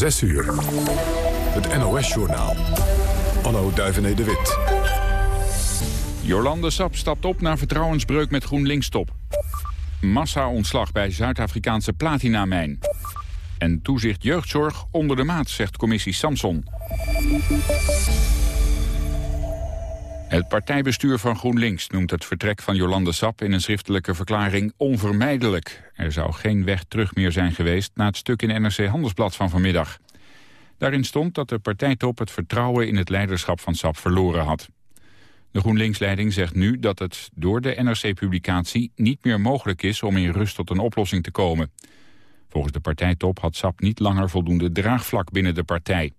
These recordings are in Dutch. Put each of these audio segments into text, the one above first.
6 uur. Het NOS-journaal. Anno Duivené de Wit. Jolande Sap stapt op naar vertrouwensbreuk met GroenLinks-top. Massa-ontslag bij Zuid-Afrikaanse platinamijn. En toezicht jeugdzorg onder de maat, zegt commissie Samson. Het partijbestuur van GroenLinks noemt het vertrek van Jolande Sap in een schriftelijke verklaring onvermijdelijk. Er zou geen weg terug meer zijn geweest na het stuk in NRC Handelsblad van vanmiddag. Daarin stond dat de partijtop het vertrouwen in het leiderschap van Sap verloren had. De GroenLinks-leiding zegt nu dat het door de NRC-publicatie niet meer mogelijk is om in rust tot een oplossing te komen. Volgens de partijtop had SAP niet langer voldoende draagvlak binnen de partij.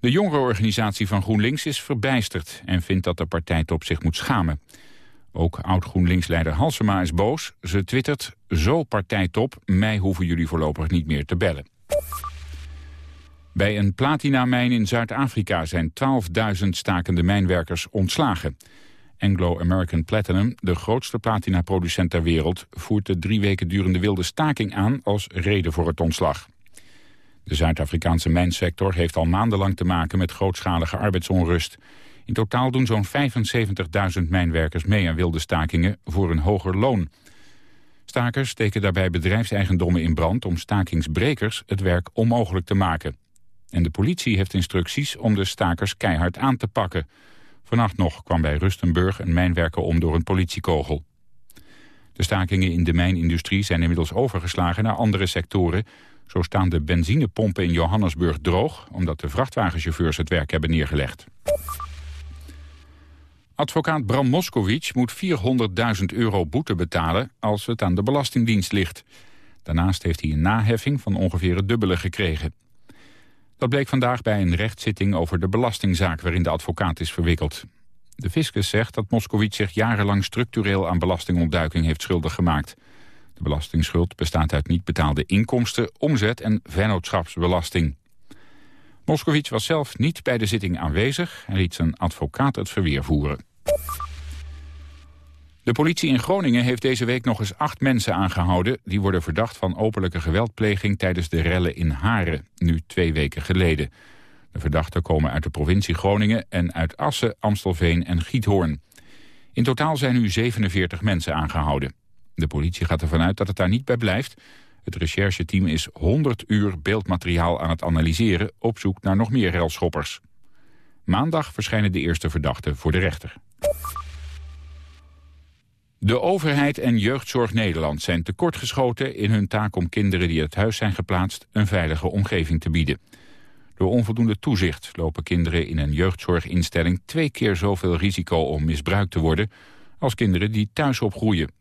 De jongerenorganisatie van GroenLinks is verbijsterd en vindt dat de partijtop zich moet schamen. Ook oud-GroenLinks-leider Halsema is boos. Ze twittert, zo partijtop, mij hoeven jullie voorlopig niet meer te bellen. Bij een platinamijn in Zuid-Afrika zijn 12.000 stakende mijnwerkers ontslagen. Anglo-American Platinum, de grootste platinaproducent ter wereld... voert de drie weken durende wilde staking aan als reden voor het ontslag. De Zuid-Afrikaanse mijnsector heeft al maandenlang te maken met grootschalige arbeidsonrust. In totaal doen zo'n 75.000 mijnwerkers mee aan wilde stakingen voor een hoger loon. Stakers steken daarbij bedrijfseigendommen in brand om stakingsbrekers het werk onmogelijk te maken. En de politie heeft instructies om de stakers keihard aan te pakken. Vannacht nog kwam bij Rustenburg een mijnwerker om door een politiekogel. De stakingen in de mijnindustrie zijn inmiddels overgeslagen naar andere sectoren. Zo staan de benzinepompen in Johannesburg droog... omdat de vrachtwagenchauffeurs het werk hebben neergelegd. Advocaat Bram Moskowitz moet 400.000 euro boete betalen... als het aan de Belastingdienst ligt. Daarnaast heeft hij een naheffing van ongeveer het dubbele gekregen. Dat bleek vandaag bij een rechtszitting over de belastingzaak waarin de advocaat is verwikkeld. De fiscus zegt dat Moskowitz zich jarenlang structureel aan belastingontduiking heeft schuldig gemaakt. De belastingsschuld bestaat uit niet betaalde inkomsten, omzet en vennootschapsbelasting. Moskowitz was zelf niet bij de zitting aanwezig en liet zijn advocaat het verweer voeren. De politie in Groningen heeft deze week nog eens acht mensen aangehouden... die worden verdacht van openlijke geweldpleging tijdens de rellen in Haren, nu twee weken geleden. De verdachten komen uit de provincie Groningen en uit Assen, Amstelveen en Giethoorn. In totaal zijn nu 47 mensen aangehouden. De politie gaat ervan uit dat het daar niet bij blijft. Het rechercheteam is 100 uur beeldmateriaal aan het analyseren... op zoek naar nog meer relschoppers. Maandag verschijnen de eerste verdachten voor de rechter. De overheid en Jeugdzorg Nederland zijn tekortgeschoten in hun taak om kinderen die uit huis zijn geplaatst een veilige omgeving te bieden. Door onvoldoende toezicht lopen kinderen in een jeugdzorginstelling twee keer zoveel risico om misbruikt te worden als kinderen die thuis opgroeien.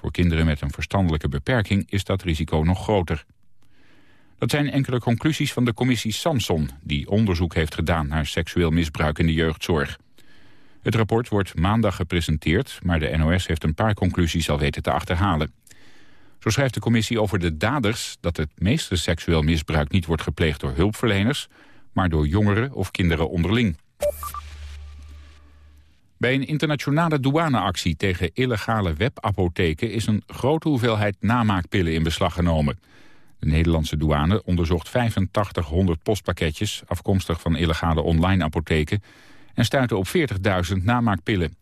Voor kinderen met een verstandelijke beperking is dat risico nog groter. Dat zijn enkele conclusies van de commissie Samson... die onderzoek heeft gedaan naar seksueel misbruik in de jeugdzorg. Het rapport wordt maandag gepresenteerd, maar de NOS heeft een paar conclusies al weten te achterhalen. Zo schrijft de commissie over de daders dat het meeste seksueel misbruik niet wordt gepleegd door hulpverleners, maar door jongeren of kinderen onderling. Bij een internationale douaneactie tegen illegale webapotheken is een grote hoeveelheid namaakpillen in beslag genomen. De Nederlandse douane onderzocht 8500 postpakketjes afkomstig van illegale online apotheken en stuitte op 40.000 namaakpillen.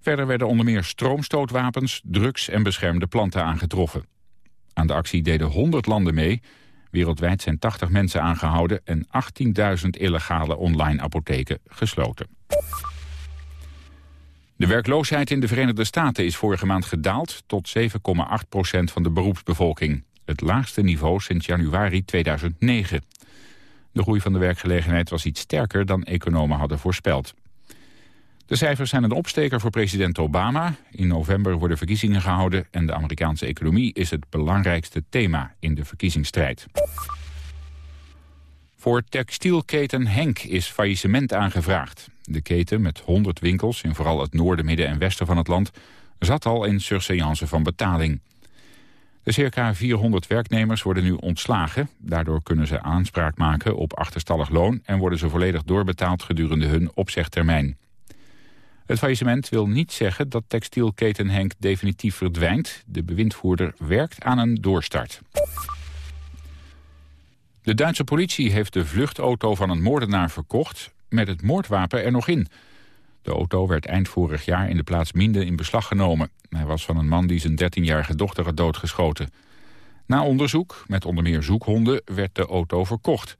Verder werden onder meer stroomstootwapens, drugs en beschermde planten aangetroffen. Aan de actie deden 100 landen mee. Wereldwijd zijn 80 mensen aangehouden en 18.000 illegale online apotheken gesloten. De werkloosheid in de Verenigde Staten is vorige maand gedaald tot 7,8 procent van de beroepsbevolking. Het laagste niveau sinds januari 2009. De groei van de werkgelegenheid was iets sterker dan economen hadden voorspeld. De cijfers zijn een opsteker voor president Obama. In november worden verkiezingen gehouden... en de Amerikaanse economie is het belangrijkste thema in de verkiezingsstrijd. Voor textielketen Henk is faillissement aangevraagd. De keten met 100 winkels in vooral het noorden, midden en westen van het land... zat al in surseance van betaling. De circa 400 werknemers worden nu ontslagen. Daardoor kunnen ze aanspraak maken op achterstallig loon... en worden ze volledig doorbetaald gedurende hun opzegtermijn. Het faillissement wil niet zeggen dat textielketen Henk definitief verdwijnt. De bewindvoerder werkt aan een doorstart. De Duitse politie heeft de vluchtauto van een moordenaar verkocht... met het moordwapen er nog in. De auto werd eind vorig jaar in de plaats Minde in beslag genomen. Hij was van een man die zijn 13-jarige dochter had doodgeschoten. Na onderzoek, met onder meer zoekhonden, werd de auto verkocht.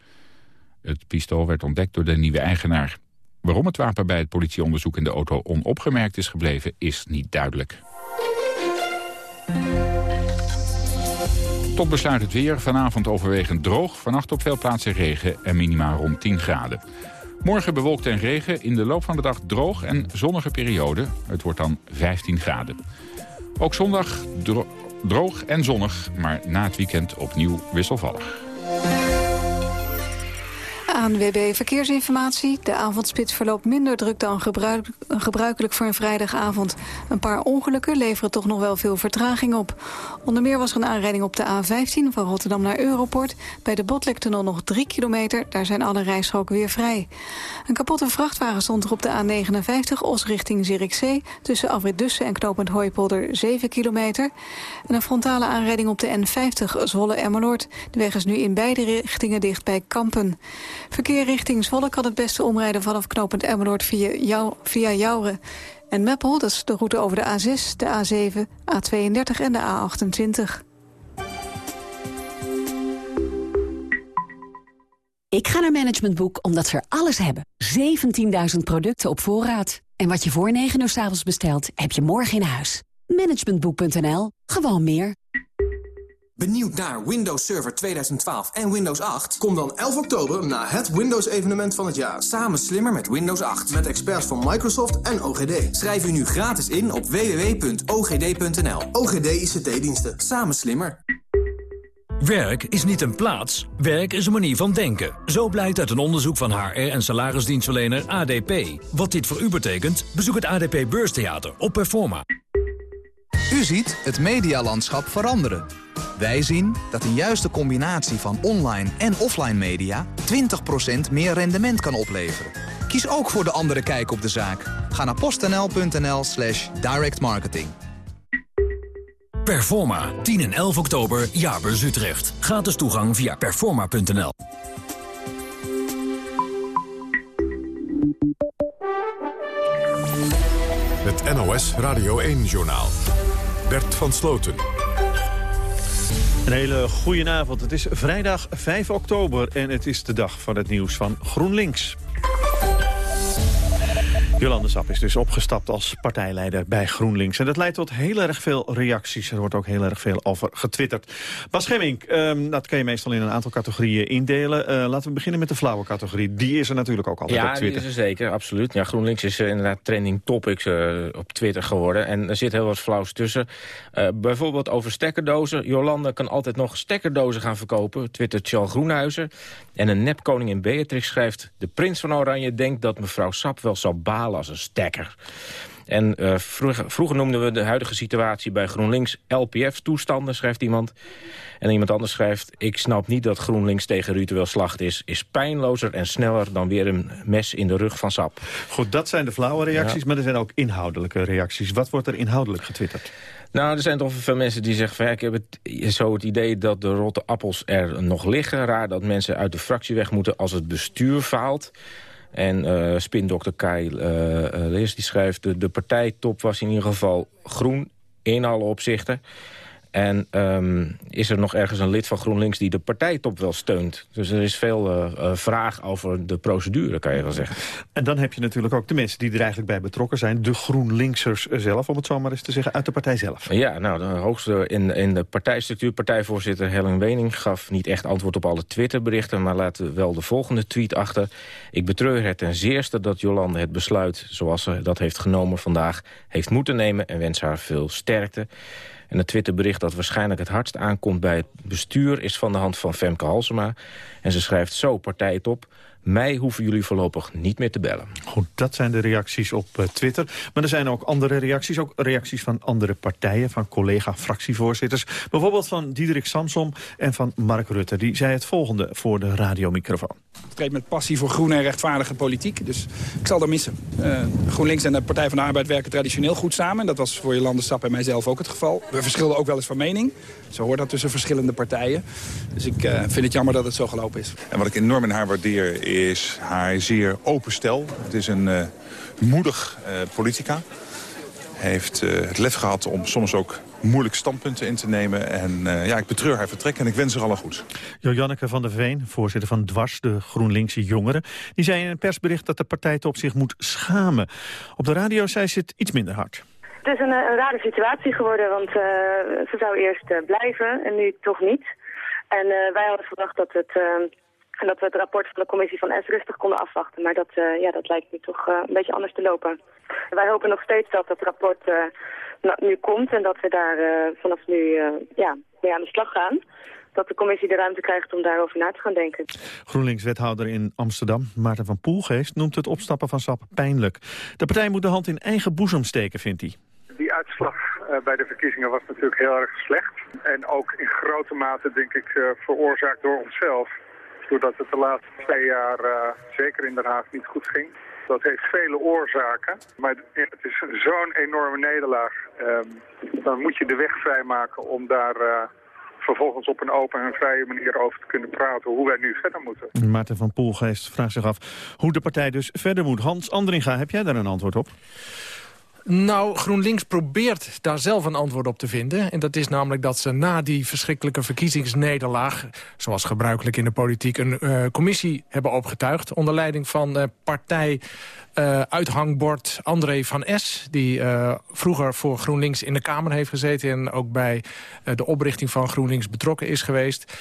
Het pistool werd ontdekt door de nieuwe eigenaar. Waarom het wapen bij het politieonderzoek in de auto onopgemerkt is gebleven, is niet duidelijk. Tot besluit het weer. Vanavond overwegend droog. Vannacht op veel plaatsen regen en minima rond 10 graden. Morgen bewolkt en regen. In de loop van de dag droog en zonnige periode. Het wordt dan 15 graden. Ook zondag droog en zonnig, maar na het weekend opnieuw wisselvallig. ANWB Verkeersinformatie. De avondspits verloopt minder druk dan gebruikelijk voor een vrijdagavond. Een paar ongelukken leveren toch nog wel veel vertraging op. Onder meer was er een aanrijding op de A15 van Rotterdam naar Europort. Bij de Botlektunnel nog 3 kilometer. Daar zijn alle rijstroken weer vrij. Een kapotte vrachtwagen stond er op de A59 Os richting Zierikzee. Tussen Afrit Dussen en Knopend Hooipolder 7 kilometer. En een frontale aanrijding op de N50 Zwolle-Emmeloord. De weg is nu in beide richtingen dicht bij Kampen. Verkeer richting Zwolle kan het beste omrijden vanaf knooppunt Emmeloord via, Jou, via Jouren. En Meppel, dat is de route over de A6, de A7, A32 en de A28. Ik ga naar Management Boek omdat ze er alles hebben. 17.000 producten op voorraad. En wat je voor 9 uur s avonds bestelt, heb je morgen in huis. Managementboek.nl. Gewoon meer. Benieuwd naar Windows Server 2012 en Windows 8? Kom dan 11 oktober naar het Windows-evenement van het jaar. Samen slimmer met Windows 8. Met experts van Microsoft en OGD. Schrijf u nu gratis in op www.ogd.nl. OGD ICT-diensten. Samen slimmer. Werk is niet een plaats, werk is een manier van denken. Zo blijkt uit een onderzoek van HR en salarisdienstverlener ADP. Wat dit voor u betekent, bezoek het ADP Beurstheater op Performa. U ziet het medialandschap veranderen. Wij zien dat een juiste combinatie van online en offline media 20% meer rendement kan opleveren. Kies ook voor de andere kijk op de zaak. Ga naar postnl.nl slash directmarketing. Performa, 10 en 11 oktober, Jaarbeurs Utrecht. Gratis toegang via performa.nl. Het NOS Radio 1-journaal. Bert van Sloten. Een hele goede avond. Het is vrijdag 5 oktober en het is de dag van het nieuws van GroenLinks. Jolande Sap is dus opgestapt als partijleider bij GroenLinks. En dat leidt tot heel erg veel reacties. Er wordt ook heel erg veel over getwitterd. Bas Schemming, um, dat kan je meestal in een aantal categorieën indelen. Uh, laten we beginnen met de flauwe categorie. Die is er natuurlijk ook altijd ja, op Twitter. Ja, die is er zeker, absoluut. Ja, GroenLinks is uh, inderdaad trending topics uh, op Twitter geworden. En er zit heel wat flauws tussen. bijvoorbeeld over stekkerdozen. Jolande kan altijd nog stekkerdozen gaan verkopen. Twittert Charles Groenhuizen. En een nepkoningin Beatrix schrijft... De prins van Oranje denkt dat mevrouw Sap wel zal balen als een stekker. En uh, vroeger, vroeger, noemden we de huidige situatie bij GroenLinks LPF-toestanden, schrijft iemand. En iemand anders schrijft, ik snap niet dat GroenLinks tegen ritueel slacht is. Is pijnlozer en sneller dan weer een mes in de rug van sap. Goed, dat zijn de flauwe reacties, maar er zijn ook inhoudelijke reacties. Wat wordt er inhoudelijk getwitterd? Nou, er zijn toch veel mensen die zeggen... Van, ja, ik heb het, zo het idee dat de rotte appels er nog liggen. Raar dat mensen uit de fractie weg moeten als het bestuur faalt. En uh, spindokter Kai uh, Leers die schrijft... De partijtop was in ieder geval groen in alle opzichten. En um, is er nog ergens een lid van GroenLinks die de partijtop wel steunt? Dus er is veel uh, uh, vraag over de procedure, kan je wel zeggen. En dan heb je natuurlijk ook de mensen die er eigenlijk bij betrokken zijn. De GroenLinksers zelf, om het zo maar eens te zeggen, uit de partij zelf. Ja, nou, de hoogste in, in de partijstructuur, partijvoorzitter Helen Wening... gaf niet echt antwoord op alle Twitterberichten... maar laat wel de volgende tweet achter. Ik betreur het ten zeerste dat Jolande het besluit... zoals ze dat heeft genomen vandaag, heeft moeten nemen... en wens haar veel sterkte. En het Twitterbericht dat waarschijnlijk het hardst aankomt bij het bestuur... is van de hand van Femke Halsema. En ze schrijft zo partijtop. Mij hoeven jullie voorlopig niet meer te bellen. Goed, dat zijn de reacties op uh, Twitter. Maar er zijn ook andere reacties, ook reacties van andere partijen... van collega-fractievoorzitters. Bijvoorbeeld van Diederik Samsom en van Mark Rutte. Die zei het volgende voor de radiomicrofoon. Ik treed met passie voor groene en rechtvaardige politiek. Dus ik zal dat missen. Uh, GroenLinks en de Partij van de Arbeid werken traditioneel goed samen. En dat was voor Jolande Sap en mijzelf ook het geval. We verschilden ook wel eens van mening. Zo hoort dat tussen verschillende partijen. Dus ik uh, vind het jammer dat het zo gelopen is. En wat ik enorm in haar waardeer is haar zeer open stel. Het is een uh, moedig uh, politica. Heeft het lef gehad om soms ook moeilijke standpunten in te nemen. En ja, ik betreur haar vertrek en ik wens haar alle goed. Jo-Janneke van der Veen, voorzitter van Dwars, de GroenLinkse jongeren... die zei in een persbericht dat de partij op zich moet schamen. Op de radio zei ze het iets minder hard. Het is een, een rare situatie geworden, want uh, ze zou eerst uh, blijven en nu toch niet. En uh, wij hadden verwacht dat, het, dat we het rapport van de commissie van S rustig konden afwachten. Maar dat, ja, dat lijkt nu toch een beetje anders te lopen. Wij hopen nog steeds dat het rapport nu komt en dat we daar vanaf nu ja, mee aan de slag gaan dat de commissie de ruimte krijgt om daarover na te gaan denken. GroenLinks-wethouder in Amsterdam, Maarten van Poelgeest, noemt het opstappen van SAP pijnlijk. De partij moet de hand in eigen boezem steken, vindt hij die uitslag bij de verkiezingen was natuurlijk heel erg slecht. En ook in grote mate, denk ik, veroorzaakt door onszelf. Doordat het de laatste twee jaar uh, zeker in Den Haag niet goed ging. Dat heeft vele oorzaken. Maar het is zo'n enorme nederlaag. Ehm, dan moet je de weg vrijmaken om daar vervolgens op een open en vrije manier over te kunnen praten hoe wij nu verder moeten. Maarten van Poelgeest vraagt zich af hoe de partij dus verder moet. Hans Andringa, heb jij daar een antwoord op? Nou, GroenLinks probeert daar zelf een antwoord op te vinden. En dat is namelijk dat ze na die verschrikkelijke verkiezingsnederlaag... zoals gebruikelijk in de politiek, een uh, commissie hebben opgetuigd... onder leiding van uh, partij uh, uithangbord André van S... die vroeger voor GroenLinks in de Kamer heeft gezeten... en ook bij de oprichting van GroenLinks betrokken is geweest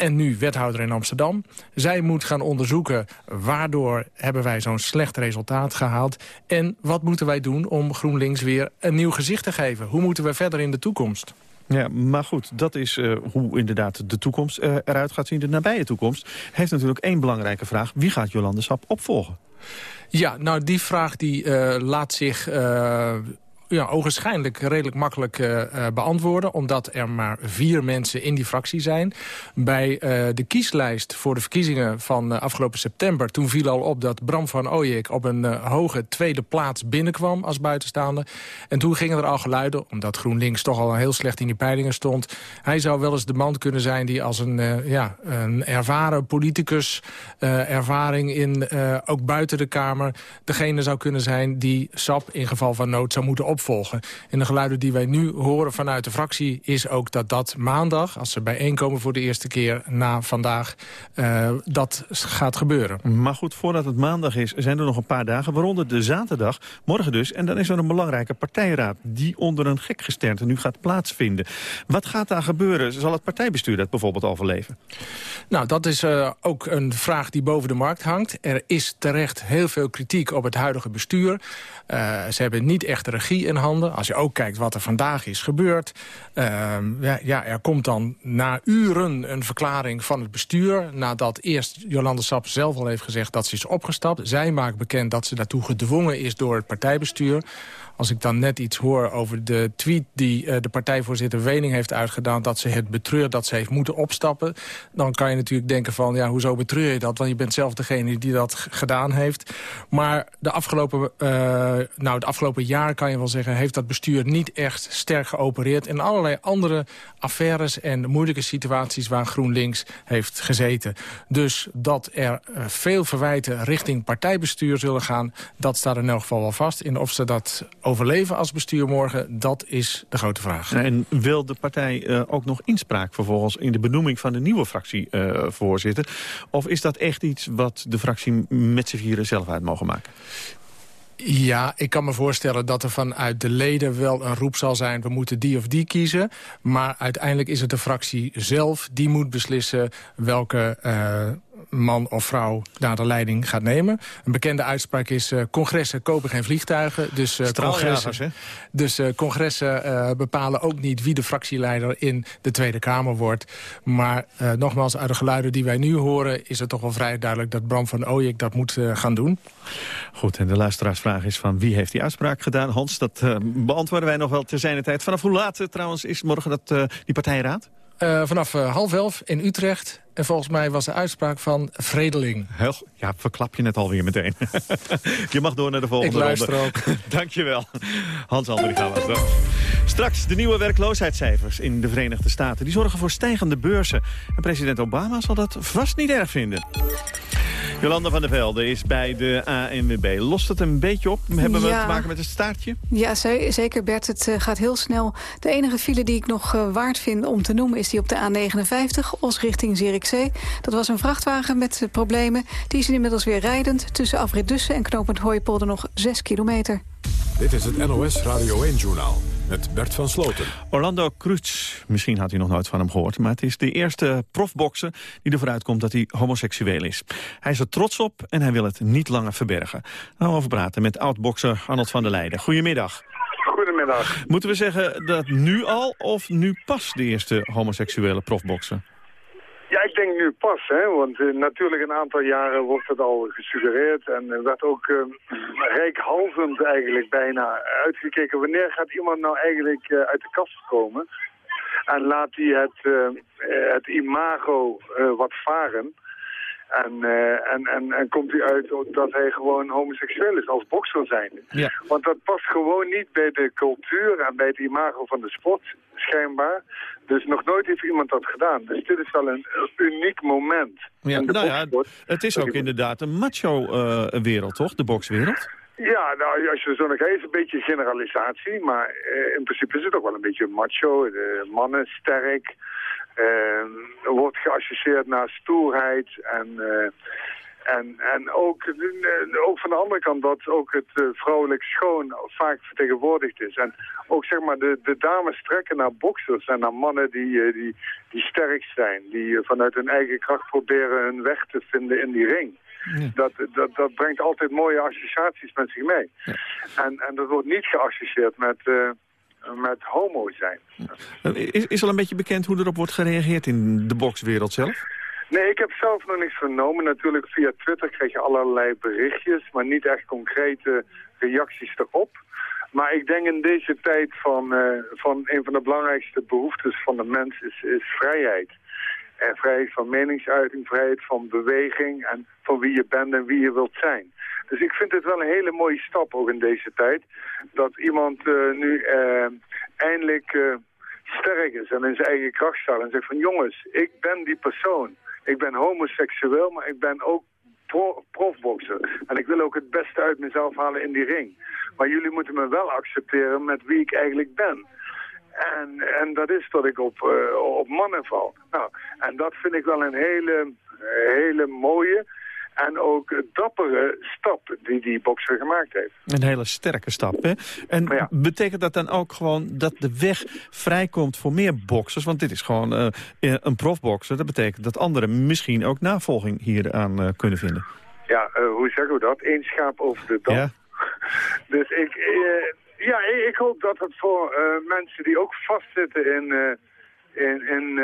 en nu wethouder in Amsterdam. Zij moet gaan onderzoeken waardoor hebben wij zo'n slecht resultaat gehaald... en wat moeten wij doen om GroenLinks weer een nieuw gezicht te geven? Hoe moeten we verder in de toekomst? Ja, maar goed, dat is uh, hoe inderdaad de toekomst uh, eruit gaat zien. De nabije toekomst heeft natuurlijk één belangrijke vraag. Wie gaat Jolande Sap opvolgen? Ja, nou die vraag die uh, laat zich ja, ogenschijnlijk redelijk makkelijk uh, beantwoorden. Omdat er maar vier mensen in die fractie zijn. Bij uh, de kieslijst voor de verkiezingen van afgelopen september... toen viel al op dat Bram van Ooyek op een hoge tweede plaats binnenkwam als buitenstaande. En toen gingen er al geluiden, omdat GroenLinks toch al heel slecht in die peilingen stond. Hij zou wel eens de man kunnen zijn die als een, ja, een ervaren politicus... ervaring in, ook buiten de Kamer... degene zou kunnen zijn die SAP in geval van nood zou moeten op opvolgen. En de geluiden die wij nu horen vanuit de fractie... is ook dat dat maandag, als ze bijeenkomen voor de eerste keer na vandaag... Uh, dat gaat gebeuren. Maar goed, voordat het maandag is, zijn er nog een paar dagen... waaronder de zaterdag, morgen dus. En dan is er een belangrijke partijraad... die onder een gek gesternte nu gaat plaatsvinden. Wat gaat daar gebeuren? Zal het partijbestuur dat bijvoorbeeld overleven? Nou, dat is uh, ook een vraag die boven de markt hangt. Er is terecht heel veel kritiek op het huidige bestuur. Uh, ze hebben niet echt regie in handen. Als je ook kijkt wat er vandaag is gebeurd. Uh, ja, ja, er komt dan na uren een verklaring van het bestuur... nadat eerst Jolande Sap zelf al heeft gezegd dat ze is opgestapt. Zij maakt bekend dat ze daartoe gedwongen is door het partijbestuur. Als ik dan net iets hoor over de tweet die uh, de partijvoorzitter Wening heeft uitgedaan... dat ze het betreurt dat ze heeft moeten opstappen... dan kan je natuurlijk denken van, ja, hoezo betreur je dat? Want je bent zelf degene die dat gedaan heeft. Maar de afgelopen, uh, nou, het afgelopen jaar kan je wel zeggen... heeft dat bestuur niet echt sterk geopereerd... in allerlei andere affaires en moeilijke situaties... waar GroenLinks heeft gezeten. Dus dat er uh, veel verwijten richting partijbestuur zullen gaan... dat staat in elk geval wel vast. In of ze dat overleven als bestuur morgen, dat is de grote vraag. En wil de partij uh, ook nog inspraak vervolgens in de benoeming van de nieuwe fractievoorzitter? Uh, of is dat echt iets wat de fractie met z'n vieren zelf uit mogen maken? Ja, ik kan me voorstellen dat er vanuit de leden wel een roep zal zijn... we moeten die of die kiezen. Maar uiteindelijk is het de fractie zelf die moet beslissen... welke uh, man of vrouw daar de leiding gaat nemen. Een bekende uitspraak is, uh, congressen kopen geen vliegtuigen. Dus, uh, congressen, dus uh, congressen bepalen ook niet wie de fractieleider in de Tweede Kamer wordt. Maar nogmaals, uit de geluiden die wij nu horen... is het toch wel vrij duidelijk dat Bram van Ooyek dat moet gaan doen. Goed, en de luisteraarsvraag is van wie heeft die uitspraak gedaan? Hans, dat beantwoorden wij nog wel ter zijne tijd. Vanaf hoe laat trouwens is morgen dat, die partijraad? Uh, vanaf uh, half elf in Utrecht. En volgens mij was de uitspraak van Vredeling. Heel, ja, verklap je net alweer meteen. je mag door naar de volgende Ik luister ronde. ook. Dankjewel. Hans Andrie gaan we straks. Straks de nieuwe werkloosheidscijfers in de Verenigde Staten. Die zorgen voor stijgende beurzen. En president Obama zal dat vast niet erg vinden. Jolanda van der Velde is bij de ANWB. Lost het een beetje op? Hebben we te maken met een staartje? Ja, zeker Bert. Het uh, gaat heel snel. De enige file die ik nog uh, waard vind om te noemen... is die op de A59, Os richting Zierikzee. Dat was een vrachtwagen met uh, problemen. Die is inmiddels weer rijdend. Tussen Afrit Dussen en knooppunt Hooipolder nog 6 kilometer. Dit is het NOS Radio 1-journaal met Bert van Sloten. Orlando Cruz, misschien had u nog nooit van hem gehoord... maar het is de eerste profbokser die ervoor uitkomt dat hij homoseksueel is. Hij is er trots op en hij wil het niet langer verbergen. Nou, over praten met oud-bokser Arnold van der Leijden. Goedemiddag. Goedemiddag. Moeten we zeggen dat nu al of nu pas de eerste homoseksuele profbokser? Denk nu pas, hè, want uh, natuurlijk een aantal jaren wordt het al gesuggereerd en werd ook uh, eigenlijk bijna uitgekeken. Wanneer gaat iemand nou eigenlijk uit de kast komen? En laat hij het, het imago wat varen? En, uh, en, en, en komt hij uit dat hij gewoon homoseksueel is als bokser zijn. Ja. Want dat past gewoon niet bij de cultuur en bij het imago van de sport, schijnbaar. Dus nog nooit heeft iemand dat gedaan. Dus dit is wel een uniek moment ja, in de nou ja, het is ook inderdaad een macho-wereld, uh, toch? De bokswereld? Ja, nou, als je zo nog even een beetje generalisatie. Maar uh, in principe is het ook wel een beetje macho. De mannen sterk. Uh, wordt geassocieerd naar stoerheid en, uh, en, en ook, uh, ook van de andere kant dat ook het vrouwelijk schoon vaak vertegenwoordigd is. En ook zeg maar de, de dames trekken naar boksers en naar mannen die, die, die sterk zijn. Die vanuit hun eigen kracht proberen hun weg te vinden in die ring. Ja. Dat, dat, dat brengt altijd mooie associaties met zich mee. Ja. En, en dat wordt niet geassocieerd met met homo zijn. Is, is al een beetje bekend hoe erop wordt gereageerd in de bokswereld zelf? Nee, ik heb zelf nog niks vernomen. Natuurlijk via Twitter krijg je allerlei berichtjes, maar niet echt concrete reacties erop. Maar ik denk in deze tijd van, uh, van een van de belangrijkste behoeftes van de mens is, is vrijheid. En vrijheid van meningsuiting, vrijheid van beweging en van wie je bent en wie je wilt zijn. Dus ik vind het wel een hele mooie stap ook in deze tijd. Dat iemand uh, nu uh, eindelijk uh, sterk is en in zijn eigen kracht staat. En zegt van jongens, ik ben die persoon. Ik ben homoseksueel, maar ik ben ook pro profbokser. En ik wil ook het beste uit mezelf halen in die ring. Maar jullie moeten me wel accepteren met wie ik eigenlijk ben. En, en dat is dat ik op, op mannen val. Nou, en dat vind ik wel een hele, hele mooie en ook dappere stap die die bokser gemaakt heeft. Een hele sterke stap, hè? En ja. betekent dat dan ook gewoon dat de weg vrijkomt voor meer boksers? Want dit is gewoon uh, een profbokser. Dat betekent dat anderen misschien ook navolging hieraan uh, kunnen vinden. Ja, uh, hoe zeggen we dat? Eén schaap over de dam. Ja. dus ik, ja, ik hoop dat het voor mensen die ook vastzitten in... In, in,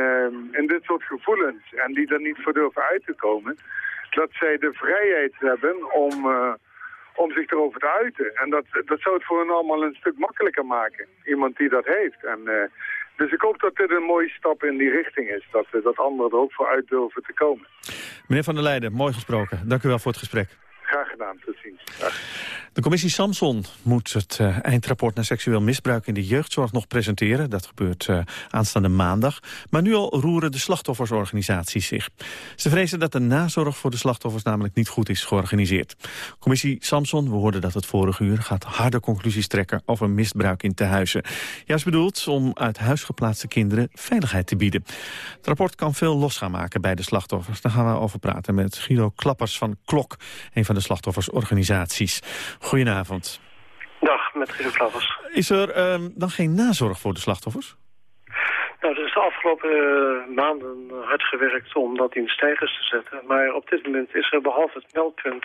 in dit soort gevoelens en die er niet voor durven uit te komen, dat zij de vrijheid hebben om, uh, om zich erover te uiten. En dat, dat zou het voor hen allemaal een stuk makkelijker maken. Iemand die dat heeft. En, uh, dus ik hoop dat dit een mooie stap in die richting is. Dat, uh, dat anderen er ook voor uit durven te komen. Meneer Van der Leijden, mooi gesproken. Dank u wel voor het gesprek. Graag gedaan, tot ziens. Dag. De commissie Samson moet het uh, eindrapport naar seksueel misbruik in de jeugdzorg nog presenteren. Dat gebeurt uh, aanstaande maandag. Maar nu al roeren de slachtoffersorganisaties zich. Ze vrezen dat de nazorg voor de slachtoffers namelijk niet goed is georganiseerd. Commissie Samson, we hoorden dat het vorige uur, gaat harde conclusies trekken over misbruik in tehuizen. Juist bedoeld om uit huis geplaatste kinderen veiligheid te bieden. Het rapport kan veel los gaan maken bij de slachtoffers. Daar gaan we over praten met Guido Klappers van Klok, een van de slachtoffersorganisaties. Goedenavond. Dag, met Guido Klappers. Is er um, dan geen nazorg voor de slachtoffers? Nou, er is de afgelopen uh, maanden hard gewerkt om dat in stijgers te zetten. Maar op dit moment is er behalve het meldpunt...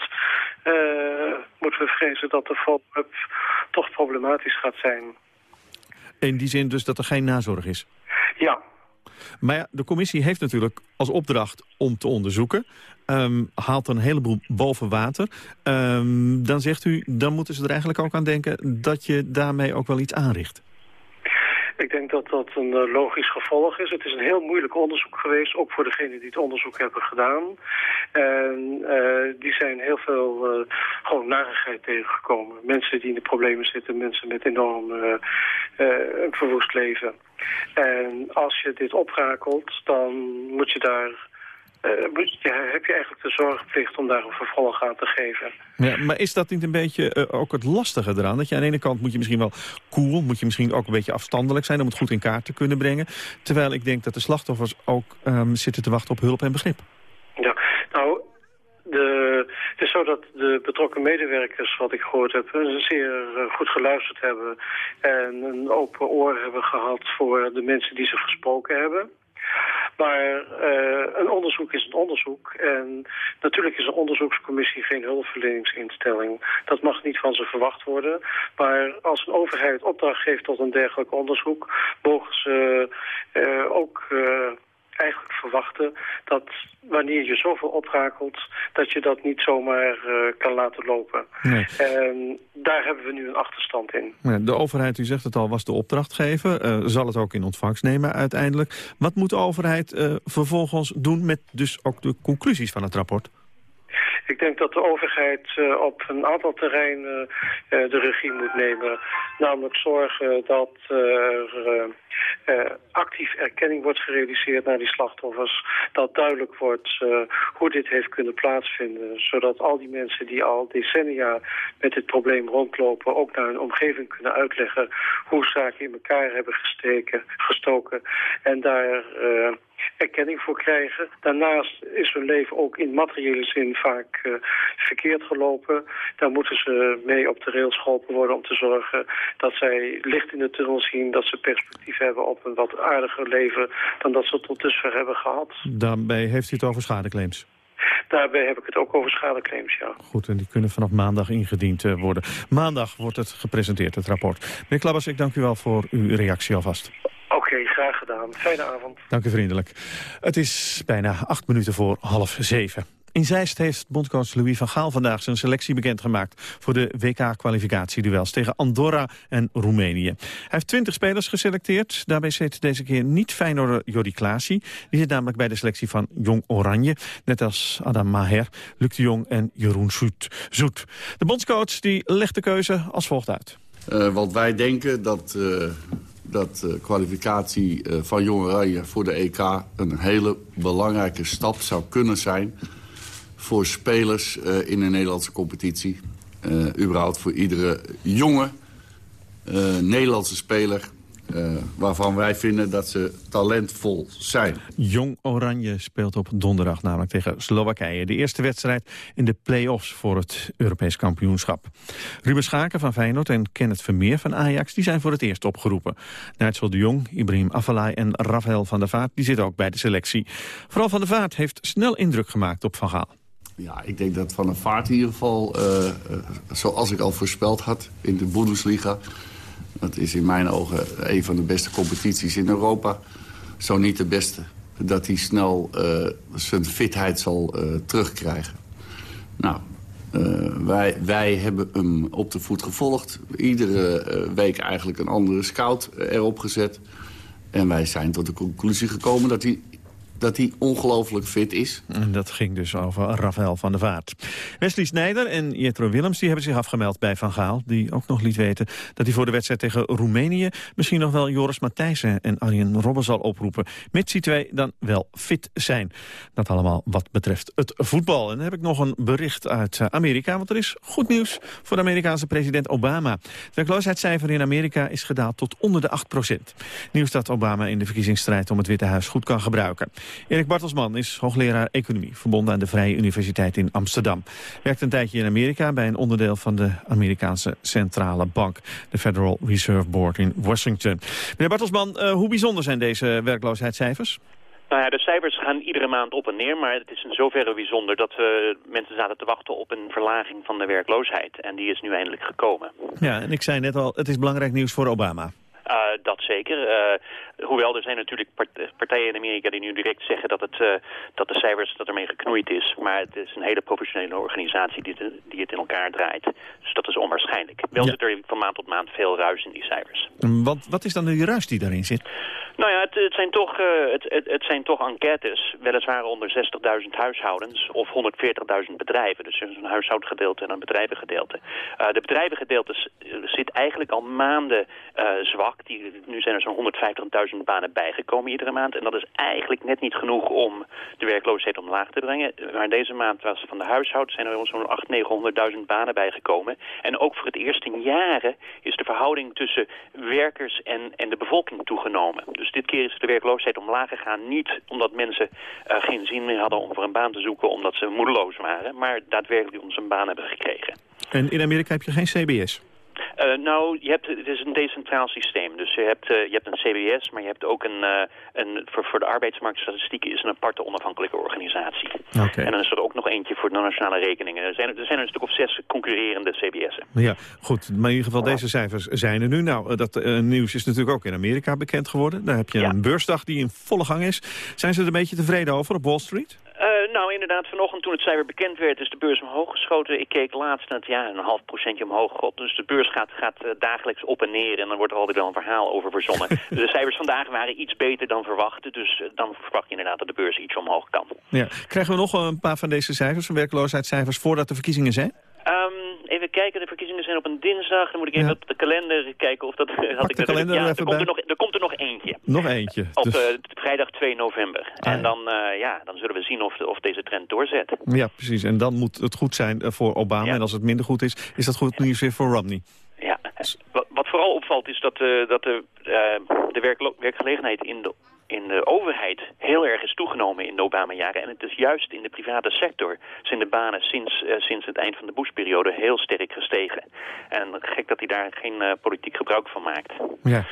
Uh, moeten we vrezen dat de follow-up toch problematisch gaat zijn. In die zin dus dat er geen nazorg is? Ja. Maar ja, de commissie heeft natuurlijk als opdracht om te onderzoeken. Um, haalt een heleboel boven water. Um, dan zegt u, dan moeten ze er eigenlijk ook aan denken... dat je daarmee ook wel iets aanricht. Ik denk dat dat een uh, logisch gevolg is. Het is een heel moeilijk onderzoek geweest, ook voor degenen die het onderzoek hebben gedaan. En uh, die zijn heel veel uh, gewoon narigheid tegengekomen. Mensen die in de problemen zitten, mensen met enorm verwoest leven. En als je dit oprakelt, dan moet je daar uh, ja, heb je eigenlijk de zorgplicht om daar een vervolg aan te geven. Ja, maar is dat niet een beetje uh, ook het lastige eraan? Dat je aan de ene kant moet je misschien wel cool, moet je misschien ook een beetje afstandelijk zijn om het goed in kaart te kunnen brengen. Terwijl ik denk dat de slachtoffers ook um, zitten te wachten op hulp en begrip. Ja, nou, de, het is zo dat de betrokken medewerkers, wat ik gehoord heb, zeer uh, goed geluisterd hebben en een open oor hebben gehad voor de mensen die ze gesproken hebben. Maar uh, een onderzoek is een onderzoek. En natuurlijk is een onderzoekscommissie geen hulpverleningsinstelling. Dat mag niet van ze verwacht worden. Maar als een overheid opdracht geeft tot een dergelijk onderzoek... mogen ze uh, ook... eigenlijk verwachten dat wanneer je zoveel oprakelt... dat je dat niet zomaar uh, kan laten lopen. Nee. En daar hebben we nu een achterstand in. De overheid, u zegt het al, was de opdrachtgever. Uh, zal het ook in ontvangst nemen uiteindelijk. Wat moet de overheid uh, vervolgens doen met dus ook de conclusies van het rapport? Ik denk dat de overheid uh, op een aantal terreinen uh, de regie moet nemen. Namelijk zorgen dat er uh, actief erkenning wordt gerealiseerd naar die slachtoffers. Dat duidelijk wordt hoe dit heeft kunnen plaatsvinden. Zodat al die mensen die al decennia met dit probleem rondlopen... ook naar hun omgeving kunnen uitleggen hoe zaken in elkaar hebben gesteken, gestoken. En daar erkenning voor krijgen. Daarnaast is hun leven ook in materiële zin vaak uh, verkeerd gelopen. Daar moeten ze mee op de rails geholpen worden om te zorgen dat zij licht in de tunnel zien, dat ze perspectief hebben op een wat aardiger leven dan dat ze tot dusver hebben gehad. Daarbij heeft u het over schadeclaims? Daarbij heb ik het ook over schadeclaims, ja. Goed, en die kunnen vanaf maandag ingediend uh, worden. Maandag wordt het gepresenteerd, het rapport. Meneer Klabbers, ik dank u wel voor uw reactie alvast. Oké, okay, graag gedaan. Fijne avond. Dank u vriendelijk. Het is bijna acht minuten voor half zeven. In Zeist heeft bondscoach Louis van Gaal vandaag zijn selectie bekendgemaakt... voor de WK-kwalificatieduels tegen Andorra en Roemenië. Hij heeft twintig spelers geselecteerd. Daarbij zit deze keer niet Feyenoorder Jordi Klaasie. Die zit namelijk bij de selectie van Jong Oranje. Net als Adam Maher, Luc de Jong en Jeroen Zoet. De bondscoach die legt de keuze als volgt uit. Uh, want wij denken dat... Uh dat de kwalificatie van Jong voor de EK een hele belangrijke stap zou kunnen zijn voor spelers uh, in de Nederlandse competitie. Uh, überhaupt voor iedere jonge Nederlandse speler... waarvan wij vinden dat ze talentvol zijn. Jong Oranje speelt op donderdag namelijk tegen Slowakije. De eerste wedstrijd in de play-offs voor het Europees kampioenschap. Ruben Schaken van Feyenoord en Kenneth Vermeer van Ajax... die zijn voor het eerst opgeroepen. Nigel de Jong, Ibrahim Afellay en Rafael van der Vaart... die zitten ook bij de selectie. Vooral van der Vaart heeft snel indruk gemaakt op Van Gaal. Ja, ik denk dat Van der Vaart in ieder geval, uh, uh, zoals ik al voorspeld had in de Bundesliga... dat is in mijn ogen een van de beste competities in Europa. Zo niet de beste. Dat hij snel uh, zijn fitheid zal terugkrijgen. Nou, wij, wij hebben hem op de voet gevolgd. Iedere week eigenlijk een andere scout erop gezet. En wij zijn tot de conclusie gekomen dat hij dat hij ongelooflijk fit is. En dat ging dus over Rafael van der Vaart. Wesley Snijder en Jetro Willems die hebben zich afgemeld bij Van Gaal... die ook nog liet weten dat hij voor de wedstrijd tegen Roemenië... misschien nog wel Joris Matthijssen en Arjen Robben zal oproepen... mits die twee dan wel fit zijn. Dat allemaal wat betreft het voetbal. En dan heb ik nog een bericht uit eh, Amerika... want er is goed nieuws voor de Amerikaanse president Obama. Het werkloosheidscijfer in Amerika is gedaald tot onder de 8% Nieuws dat Obama in de verkiezingsstrijd om het Witte Huis goed kan gebruiken. Erik Bartelsman is hoogleraar economie, verbonden aan de Vrije Universiteit in Amsterdam. Werkt een tijdje in Amerika bij een onderdeel van de Amerikaanse Centrale Bank, de Federal Reserve Board in Washington. Meneer Bartelsman, uh, hoe bijzonder zijn deze werkloosheidscijfers? Nou ja, de cijfers gaan iedere maand op en neer, maar het is in zoverre bijzonder dat we mensen zaten te wachten op een verlaging van de werkloosheid. En die is nu eindelijk gekomen. Ja, en ik zei net al, het is belangrijk nieuws voor Obama. Zeker. Uh, hoewel er zijn natuurlijk partijen in Amerika die nu direct zeggen dat, het, uh, dat de cijfers dat ermee geknoeid is. Maar het is een hele professionele organisatie die, de, die het in elkaar draait. Dus dat is onwaarschijnlijk. Wel ja. zit er van maand tot maand veel ruis in die cijfers. Wat, wat is dan die ruis die daarin zit? Nou ja, het, het zijn, toch, het, het, het, zijn toch enquêtes, weliswaar onder 60.000 huishoudens of 140.000 bedrijven. Dus een huishoudgedeelte en een bedrijvengedeelte. de bedrijvengedeelte zit eigenlijk al maanden zwak. Die, nu zijn er zo'n 150.000 banen bijgekomen iedere maand. En dat is eigenlijk net niet genoeg om de werkloosheid omlaag te brengen. Maar deze maand was van de huishoudens zijn er zo'n 800.000, 900.000 banen bijgekomen. En ook voor het eerst in jaren is de verhouding tussen werkers en, en de bevolking toegenomen. Dus dit keer is de werkloosheid omlaag gegaan. Niet omdat mensen uh, geen zin meer hadden om voor een baan te zoeken omdat ze moedeloos waren. Maar daadwerkelijk ze een baan hebben gekregen. En in Amerika heb je geen CBS? Uh, nou, je hebt, het is een decentraal systeem. Dus je hebt, uh, je hebt een CBS, maar je hebt ook een, uh, een voor, voor de arbeidsmarktstatistieken is een aparte onafhankelijke organisatie. Okay. En dan is er ook nog eentje voor de nationale rekeningen. Er zijn, er zijn een stuk of zes concurrerende CBS'en. Ja, goed. Maar in ieder geval deze cijfers zijn er nu. Nou, dat nieuws is natuurlijk ook in Amerika bekend geworden. Daar heb je ja. een beursdag die in volle gang is. Zijn ze er een beetje tevreden over op Wall Street? Uh, nou, inderdaad, vanochtend toen het cijfer bekend werd is de beurs omhoog geschoten. Ik keek laatst naar het ja, een half procentje omhoog op. Dus de beurs gaat, gaat uh, dagelijks op en neer en dan wordt er altijd wel een verhaal over verzonnen. de cijfers vandaag waren iets beter dan verwacht. Dus uh, dan verwacht je inderdaad dat de beurs iets omhoog kan. Ja. Krijgen we nog een paar van deze cijfers, van werkloosheidscijfers, voordat de verkiezingen zijn? Um, even kijken, de verkiezingen zijn op een dinsdag. Dan moet ik even ja. op de kalender kijken of dat... had ik de kalender ja, er, komt er, nog, er komt er nog eentje. Nog eentje. Op dus... uh, vrijdag 2 november. Ah, en dan, uh, ja, dan zullen we zien of, de, of deze trend doorzet. Ja, precies. En dan moet het goed zijn voor Obama. Ja. En als het minder goed is, is dat goed nieuws weer voor Romney. Ja, wat, vooral opvalt is dat, uh, dat de, de werk, werkgelegenheid in de in de overheid heel erg is toegenomen in de Obama-jaren. En het is juist in de private sector zijn de banen sinds, uh, sinds het eind van de Bush-periode heel sterk gestegen. En gek dat hij daar geen uh, politiek gebruik van maakt. Ja,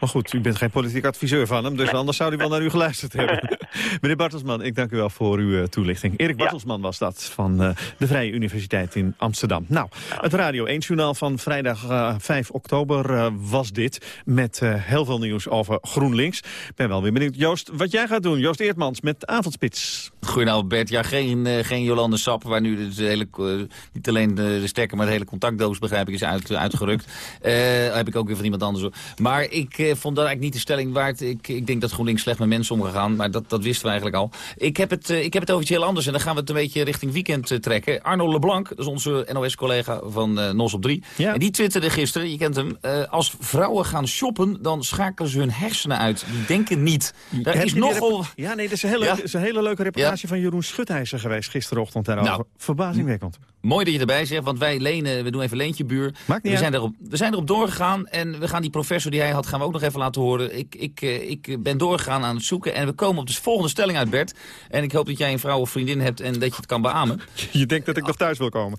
maar goed, u bent geen politiek adviseur van hem, dus nee. anders zou hij wel naar u geluisterd hebben. Meneer Bartelsman, ik dank u wel voor uw uh, toelichting. Erik Bartelsman ja. was dat van de Vrije Universiteit in Amsterdam. Nou, het Radio 1-journaal van vrijdag 5 oktober was dit, met heel veel nieuws over GroenLinks. Ik ben wel weer benieuwd Joost, wat jij gaat doen. Joost Eertmans met Avondspits. Goedenavond Bert. Ja, geen, uh, geen Jolande Sap, waar nu de hele, uh, niet alleen de, stekker, maar de hele contactdoos, begrijp ik, is uit, uitgerukt. Uh, heb ik ook weer van iemand anders. Maar ik vond dat eigenlijk niet de stelling waard. Ik, ik denk dat GroenLinks slecht met mensen omgegaan, maar dat, dat wisten we eigenlijk al. Ik heb, het, ik heb het over iets heel anders en dan gaan we het een beetje richting weekend trekken. Arno Leblanc, dat is onze NOS-collega van NOS op 3. Ja. En die twitterde gisteren, je kent hem, als vrouwen gaan shoppen, dan schakelen ze hun hersenen uit. Die denken niet. Is nogal... Ja, nee, dat is een hele, ja. is een hele leuke ja. van Jeroen Schutijzer geweest gisterochtend daarover. Nou, Verbazingwekkend. Mooi dat je erbij zegt, want wij lenen, we doen even leentje buur. Maakt niet we, zijn erop, we zijn erop doorgegaan en we gaan die professor die hij had, gaan we ook nog even laten horen. Ik, ik, ik ben doorgegaan aan het zoeken en we komen op de volgende stelling uit, Bert. En ik hoop dat jij een vrouw of vriendin hebt en dat je het kan beamen. Je denkt dat ik nog thuis wil komen.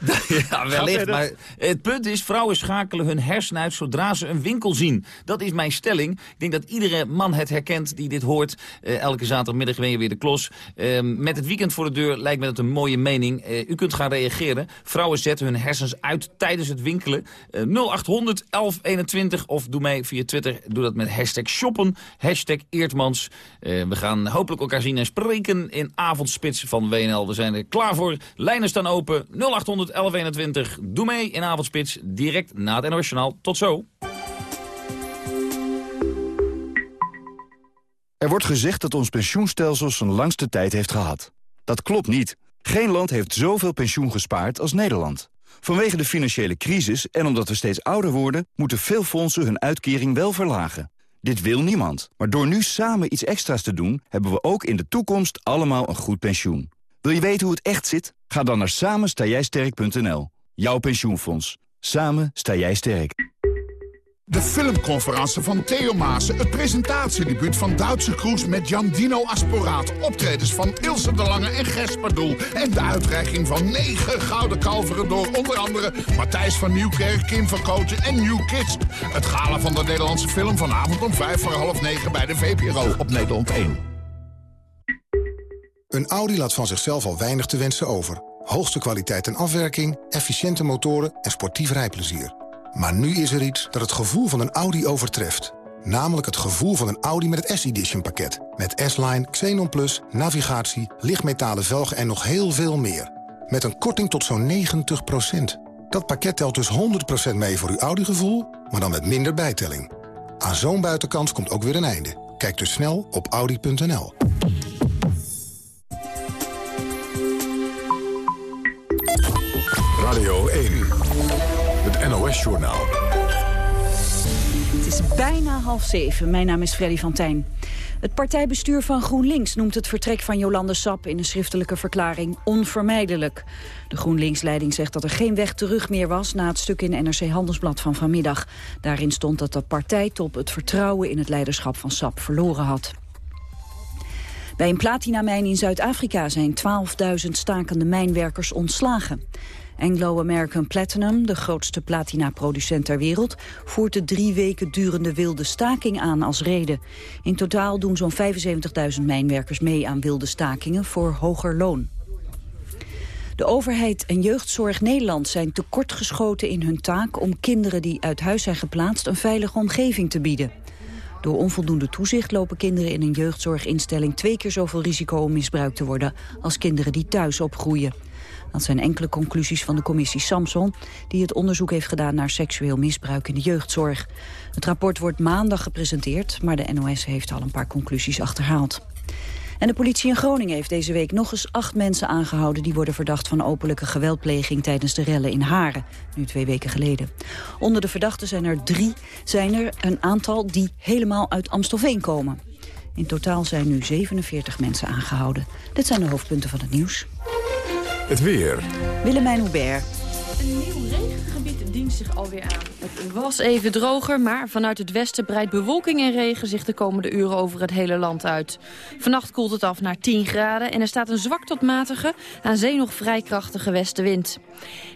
ja, wellicht. Maar het punt is, vrouwen schakelen hun hersenen uit zodra ze een winkel zien. Dat is mijn stelling. Ik denk dat iedere man het herkent die dit hoort. Uh, elke zaterdagmiddag ben je weer de klos. Uh, met het weekend voor de deur lijkt me dat een mooie mening. Uh, u kunt gaan reageren. Vrouwen zetten hun hersens uit tijdens het winkelen. 0800 1121 of doe mee via Twitter. Doe dat met hashtag shoppen, hashtag Eertmans. we gaan hopelijk elkaar zien en spreken in avondspits van WNL. We zijn er klaar voor. Lijnen staan open. 0800 1121. Doe mee in avondspits direct na het NOS Tot zo. Er wordt gezegd dat ons pensioenstelsel zijn langste tijd heeft gehad. Dat klopt niet. Geen land heeft zoveel pensioen gespaard als Nederland. Vanwege de financiële crisis en omdat we steeds ouder worden... moeten veel fondsen hun uitkering wel verlagen. Dit wil niemand. Maar door nu samen iets extra's te doen... hebben we ook in de toekomst allemaal een goed pensioen. Wil je weten hoe het echt zit? Ga dan naar samenstaaijsterk.nl. Jouw pensioenfonds. Samen sta jij sterk. De filmconferentie van Theo Maassen, het presentatiedebuut van Duitse Kroes met Jan Dino Asporaat, optredens van Ilse de Lange en Gesper Doel en de uitreiking van negen gouden kalveren door onder andere Matthijs van Nieuwkerk, Kim van Kooten en New Kids. Het gala van de Nederlandse film vanavond om vijf voor half negen bij de VPRO op Nederland 1. Een Audi laat van zichzelf al weinig te wensen over. Hoogste kwaliteit en afwerking, efficiënte motoren en sportief rijplezier. Maar nu is er iets dat het gevoel van een Audi overtreft. Namelijk het gevoel van een Audi met het S-Edition pakket. Met S-Line, Xenon Plus, navigatie, lichtmetalen velgen en nog heel veel meer. Met een korting tot zo'n 90% Dat pakket telt dus 100% mee voor uw Audi-gevoel, maar dan met minder bijtelling. Aan zo'n buitenkant komt ook weer een einde. Kijk dus snel op Audi.nl. Radio 1, het NOS-journaal. Het is bijna half zeven. Mijn naam is Freddy van Tijn. Het partijbestuur van GroenLinks noemt het vertrek van Jolande Sap in een schriftelijke verklaring onvermijdelijk. De GroenLinks-leiding zegt dat er geen weg terug meer was na het stuk in NRC Handelsblad van vanmiddag. Daarin stond dat de partijtop het vertrouwen in het leiderschap van Sap verloren had. Bij een platinamijn in Zuid-Afrika zijn 12.000 stakende mijnwerkers ontslagen. Anglo-American Platinum, de grootste platinaproducent ter wereld... voert de drie weken durende wilde staking aan als reden. In totaal doen zo'n 75.000 mijnwerkers mee aan wilde stakingen voor hoger loon. De overheid en Jeugdzorg Nederland zijn tekortgeschoten in hun taak... om kinderen die uit huis zijn geplaatst een veilige omgeving te bieden. Door onvoldoende toezicht lopen kinderen in een jeugdzorginstelling... twee keer zoveel risico om misbruikt te worden als kinderen die thuis opgroeien. Dat zijn enkele conclusies van de commissie Samson... die het onderzoek heeft gedaan naar seksueel misbruik in de jeugdzorg. Het rapport wordt maandag gepresenteerd... maar de NOS heeft al een paar conclusies achterhaald. En de politie in Groningen heeft deze week nog eens acht mensen aangehouden... die worden verdacht van openlijke geweldpleging tijdens de rellen in Haren. Nu twee weken geleden. Onder de verdachten zijn er drie, zijn er een aantal die helemaal uit Amstelveen komen. In totaal zijn nu 47 mensen aangehouden. Dit zijn de hoofdpunten van het nieuws. Het weer. Willemijn Hubert. Zich alweer aan. Het was even droger, maar vanuit het westen breidt bewolking en regen zich de komende uren over het hele land uit. Vannacht koelt het af naar 10 graden en er staat een zwak tot matige, aan zee nog vrij krachtige westenwind.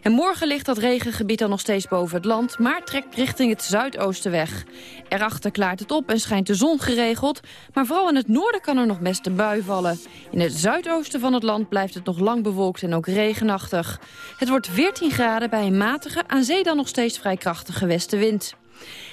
En morgen ligt dat regengebied dan nog steeds boven het land, maar trekt richting het zuidoosten weg. Erachter klaart het op en schijnt de zon geregeld, maar vooral in het noorden kan er nog best bui vallen. In het zuidoosten van het land blijft het nog lang bewolkt en ook regenachtig. Het wordt 14 graden bij een matige, aan zee dan nog steeds vrij krachtige westenwind.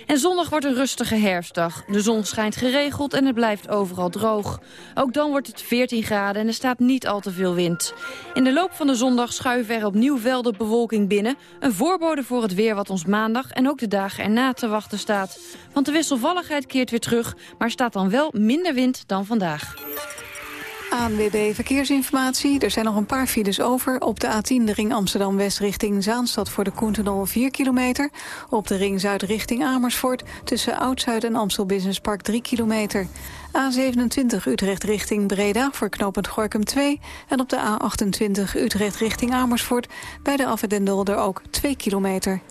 En zondag wordt een rustige herfstdag. De zon schijnt geregeld en het blijft overal droog. Ook dan wordt het 14 graden en er staat niet al te veel wind. In de loop van de zondag schuiven er opnieuw velden bewolking binnen. Een voorbode voor het weer wat ons maandag en ook de dagen erna te wachten staat. Want de wisselvalligheid keert weer terug, maar staat dan wel minder wind dan vandaag. ANWB Verkeersinformatie. Er zijn nog een paar files over. Op de A10 de ring Amsterdam-West richting Zaanstad voor de Koentenol 4 kilometer. Op de ring Zuid richting Amersfoort tussen Oud-Zuid en Amstel Business Park 3 kilometer. A27 Utrecht richting Breda voor knooppunt Gorkum 2. En op de A28 Utrecht richting Amersfoort bij de Afwet en Dolder ook 2 kilometer.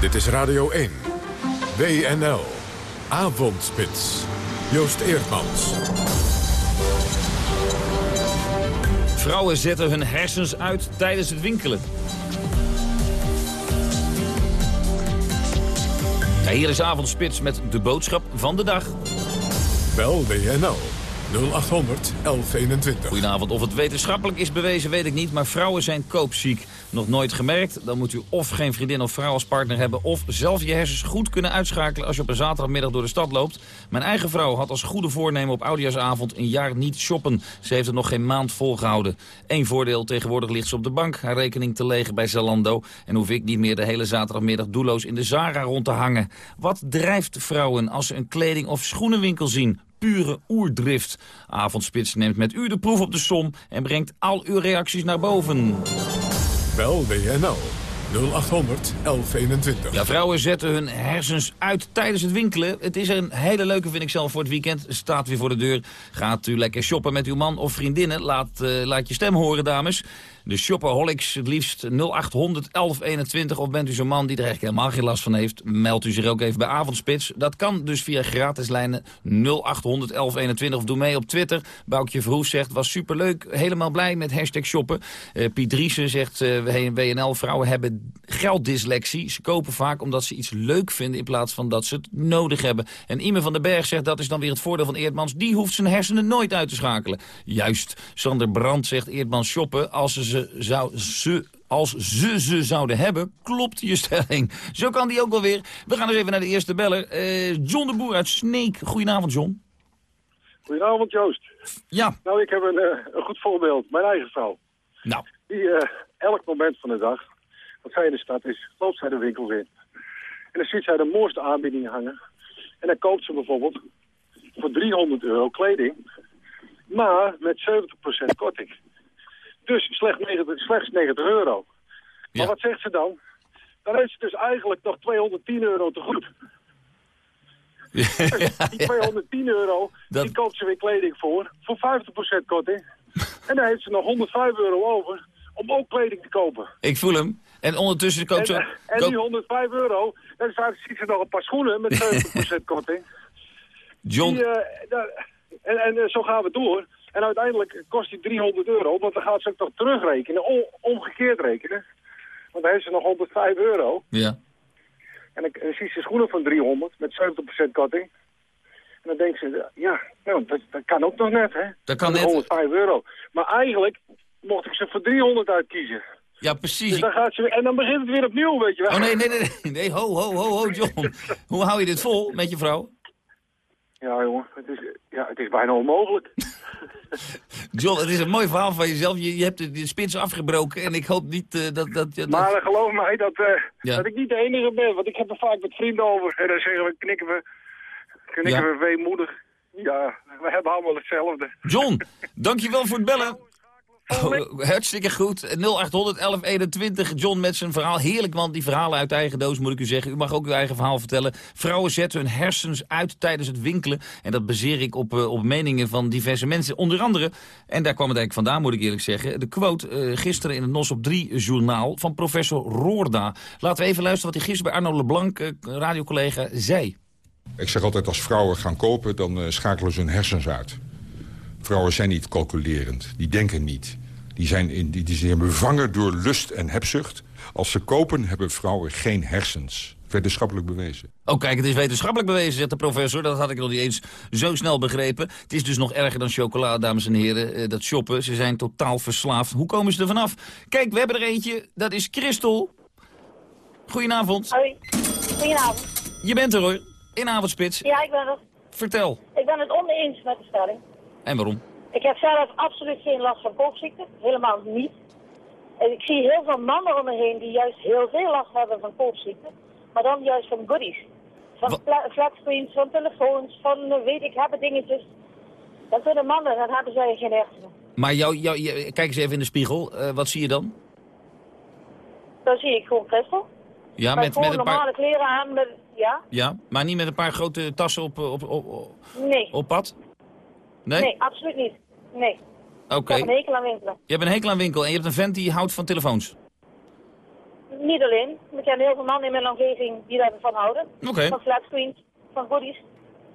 Dit is Radio 1. WNL. Avondspits. Joost Eerdmans. Vrouwen zetten hun hersens uit tijdens het winkelen. Ja, hier is Avondspits met de boodschap van de dag. Bel WNL 0800 1121. Goedenavond. Of het wetenschappelijk is bewezen, weet ik niet. Maar vrouwen zijn koopziek. Nog nooit gemerkt? Dan moet u of geen vriendin of vrouw als partner hebben... of zelf je hersens goed kunnen uitschakelen als je op een zaterdagmiddag door de stad loopt. Mijn eigen vrouw had als goede voornemen op Oudjaarsavond een jaar niet shoppen. Ze heeft het nog geen maand volgehouden. Eén voordeel, tegenwoordig ligt ze op de bank haar rekening te legen bij Zalando... en hoef ik niet meer de hele zaterdagmiddag doelloos in de Zara rond te hangen. Wat drijft vrouwen als ze een kleding- of schoenenwinkel zien? Pure oerdrift. Avondspits neemt met u de proef op de som en brengt al uw reacties naar boven. Bel WNL 0800 1121. Ja, vrouwen zetten hun hersens uit tijdens het winkelen. Het is een hele leuke, vind ik zelf, voor het weekend. Staat weer voor de deur. Gaat u lekker shoppen met uw man of vriendinnen. Laat, uh, laat je stem horen, dames. De shopaholics het liefst 0800 1121. Of bent u zo'n man die er eigenlijk helemaal geen last van heeft... meldt u zich ook even bij Avondspits. Dat kan dus via gratis lijnen 0800 1121. Of doe mee op Twitter. Boukje Verhoef zegt, was superleuk. Helemaal blij met hashtag shoppen. Uh, Piet Driessen zegt, uh, WNL-vrouwen hebben gelddyslexie. Ze kopen vaak omdat ze iets leuk vinden... in plaats van dat ze het nodig hebben. En Ime van den Berg zegt, dat is dan weer het voordeel van Eerdmans. Die hoeft zijn hersenen nooit uit te schakelen. Juist, Sander Brandt zegt, Eerdmans shoppen... als ze, ze, zou, ze als ze ze zouden hebben, klopt je stelling. Zo kan die ook wel weer. We gaan eens even naar de eerste beller. Uh, John de Boer uit Sneek. Goedenavond, John. Goedenavond, Joost. Ja. Nou, ik heb een, uh, een goed voorbeeld. Mijn eigen vrouw. Nou. Die uh, elk moment van de dag, wat zij in de stad is, loopt zij de winkel in. En dan ziet zij de mooiste aanbiedingen hangen. En dan koopt ze bijvoorbeeld voor 300 euro kleding, maar met 70% korting. Dus slechts 90, slechts 90 euro. Ja. Maar wat zegt ze dan? Dan heeft ze dus eigenlijk nog 210 euro te goed. Dus die 210 euro, dat... die koopt ze weer kleding voor, voor 50% korting. en dan heeft ze nog 105 euro over om ook kleding te kopen. Ik voel hem. En ondertussen koopt ze... En, en die 105 euro, dan ziet ze nog een paar schoenen met 70% korting. John... Die, uh, en, en uh, zo gaan we door. En uiteindelijk kost die 300 euro, want dan gaat ze ook nog terugrekenen, om, omgekeerd rekenen. Want dan heeft ze nog 105 euro. Ja. En dan, dan ziet ze schoenen van 300 met 70% korting. En dan denkt ze, ja, nou, dat, dat kan ook nog net, hè. Dat kan net. 105 euro. Maar eigenlijk mocht ik ze voor 300 uitkiezen. Ja, precies. Dus dan gaat ze, en dan begint het weer opnieuw, weet je wel. Oh, nee, nee, nee, nee, nee. Ho, ho, ho, ho, John. Hoe hou je dit vol met je vrouw? Ja, jongen, het is, ja, het is bijna onmogelijk. John, het is een mooi verhaal van jezelf. Je, je hebt de, de spits afgebroken en ik hoop niet uh, dat, dat, dat... Maar uh, geloof mij dat, uh, ja. dat ik niet de enige ben, want ik heb er vaak met vrienden over. En dan zeggen we, knikken we, knikken ja. we weemoedig. Ja, we hebben allemaal hetzelfde. John, dankjewel voor het bellen. Oh, hartstikke goed. 0800 1121. John met zijn verhaal. Heerlijk, want die verhalen uit eigen doos moet ik u zeggen. U mag ook uw eigen verhaal vertellen. Vrouwen zetten hun hersens uit tijdens het winkelen. En dat baseer ik op, uh, op meningen van diverse mensen. Onder andere, en daar kwam het eigenlijk vandaan moet ik eerlijk zeggen... de quote uh, gisteren in het NOS op 3-journaal van professor Roorda. Laten we even luisteren wat hij gisteren bij Arno Leblanc, uh, radiocollega, zei. Ik zeg altijd, als vrouwen gaan kopen, dan schakelen ze hun hersens uit. Vrouwen zijn niet calculerend, die denken niet. Die zijn, in, die, die zijn bevangen door lust en hebzucht. Als ze kopen, hebben vrouwen geen hersens. Wetenschappelijk bewezen. Oh kijk, het is wetenschappelijk bewezen, zegt de professor. Dat had ik nog niet eens zo snel begrepen. Het is dus nog erger dan chocola, dames en heren. Uh, dat shoppen, ze zijn totaal verslaafd. Hoe komen ze er vanaf? Kijk, we hebben er eentje. Dat is Christel. Goedenavond. Hoi. Goedenavond. Je bent er hoor, in Avondspits. Ja, ik ben er. Vertel. Ik ben het oneens met de stelling. En waarom? Ik heb zelf absoluut geen last van koopziekten. Helemaal niet. En ik zie heel veel mannen om me heen die juist heel veel last hebben van koopziekten. Maar dan juist van goodies. Van flatscreens, van telefoons, van weet ik hebben dingetjes. Dat zijn de mannen, dan hebben zij geen hersenen. Maar jou, jou, jou, kijk eens even in de spiegel. Uh, wat zie je dan? Dan zie ik gewoon Christel. Ja, met, met een normale paar... kleren aan, met, ja. Ja, maar niet met een paar grote tassen op, op, op, op, nee. op pad? Nee? Nee, absoluut niet. Nee. Oké. Okay. Ik heb een hekel aan winkelen. Je hebt een hekel aan winkel en je hebt een vent die houdt van telefoons? Niet alleen. Ik ken heel veel mannen in mijn omgeving die daarvan houden. Oké. Okay. Van flatscreens, van goodies.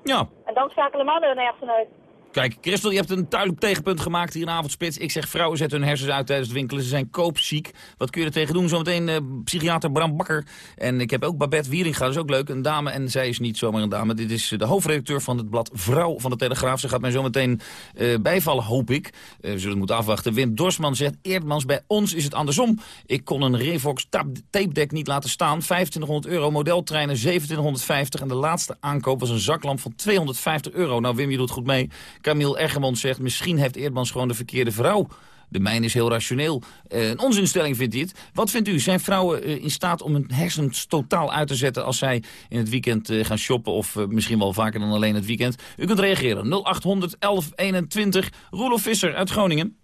Ja. En dan schakelen mannen hun hersenen uit. Kijk, Christel, je hebt een duidelijk tegenpunt gemaakt hier in Avondspits. Ik zeg, vrouwen zetten hun hersens uit tijdens het winkelen. Ze zijn koopziek. Wat kun je er tegen doen? Zometeen uh, psychiater Bram Bakker. En ik heb ook Babette Wieringa, dat is ook leuk. Een dame, en zij is niet zomaar een dame. Dit is de hoofdredacteur van het blad Vrouw van de Telegraaf. Ze gaat mij zometeen uh, bijvallen, hoop ik. Uh, we zullen moeten afwachten. Wim Dorsman zegt, Eerdmans, bij ons is het andersom. Ik kon een Revox tape deck niet laten staan. 2500 euro, modeltreinen 2750. En de laatste aankoop was een zaklamp van 250 euro. Nou, Wim, je doet goed mee. Camille Eggermond zegt, misschien heeft Eerdmans gewoon de verkeerde vrouw. De mijne is heel rationeel. Uh, een onzinstelling vindt hij het. Wat vindt u? Zijn vrouwen uh, in staat om hun hersens totaal uit te zetten... als zij in het weekend uh, gaan shoppen of misschien wel vaker dan alleen het weekend? U kunt reageren. 0800 1121. Roelof Visser uit Groningen.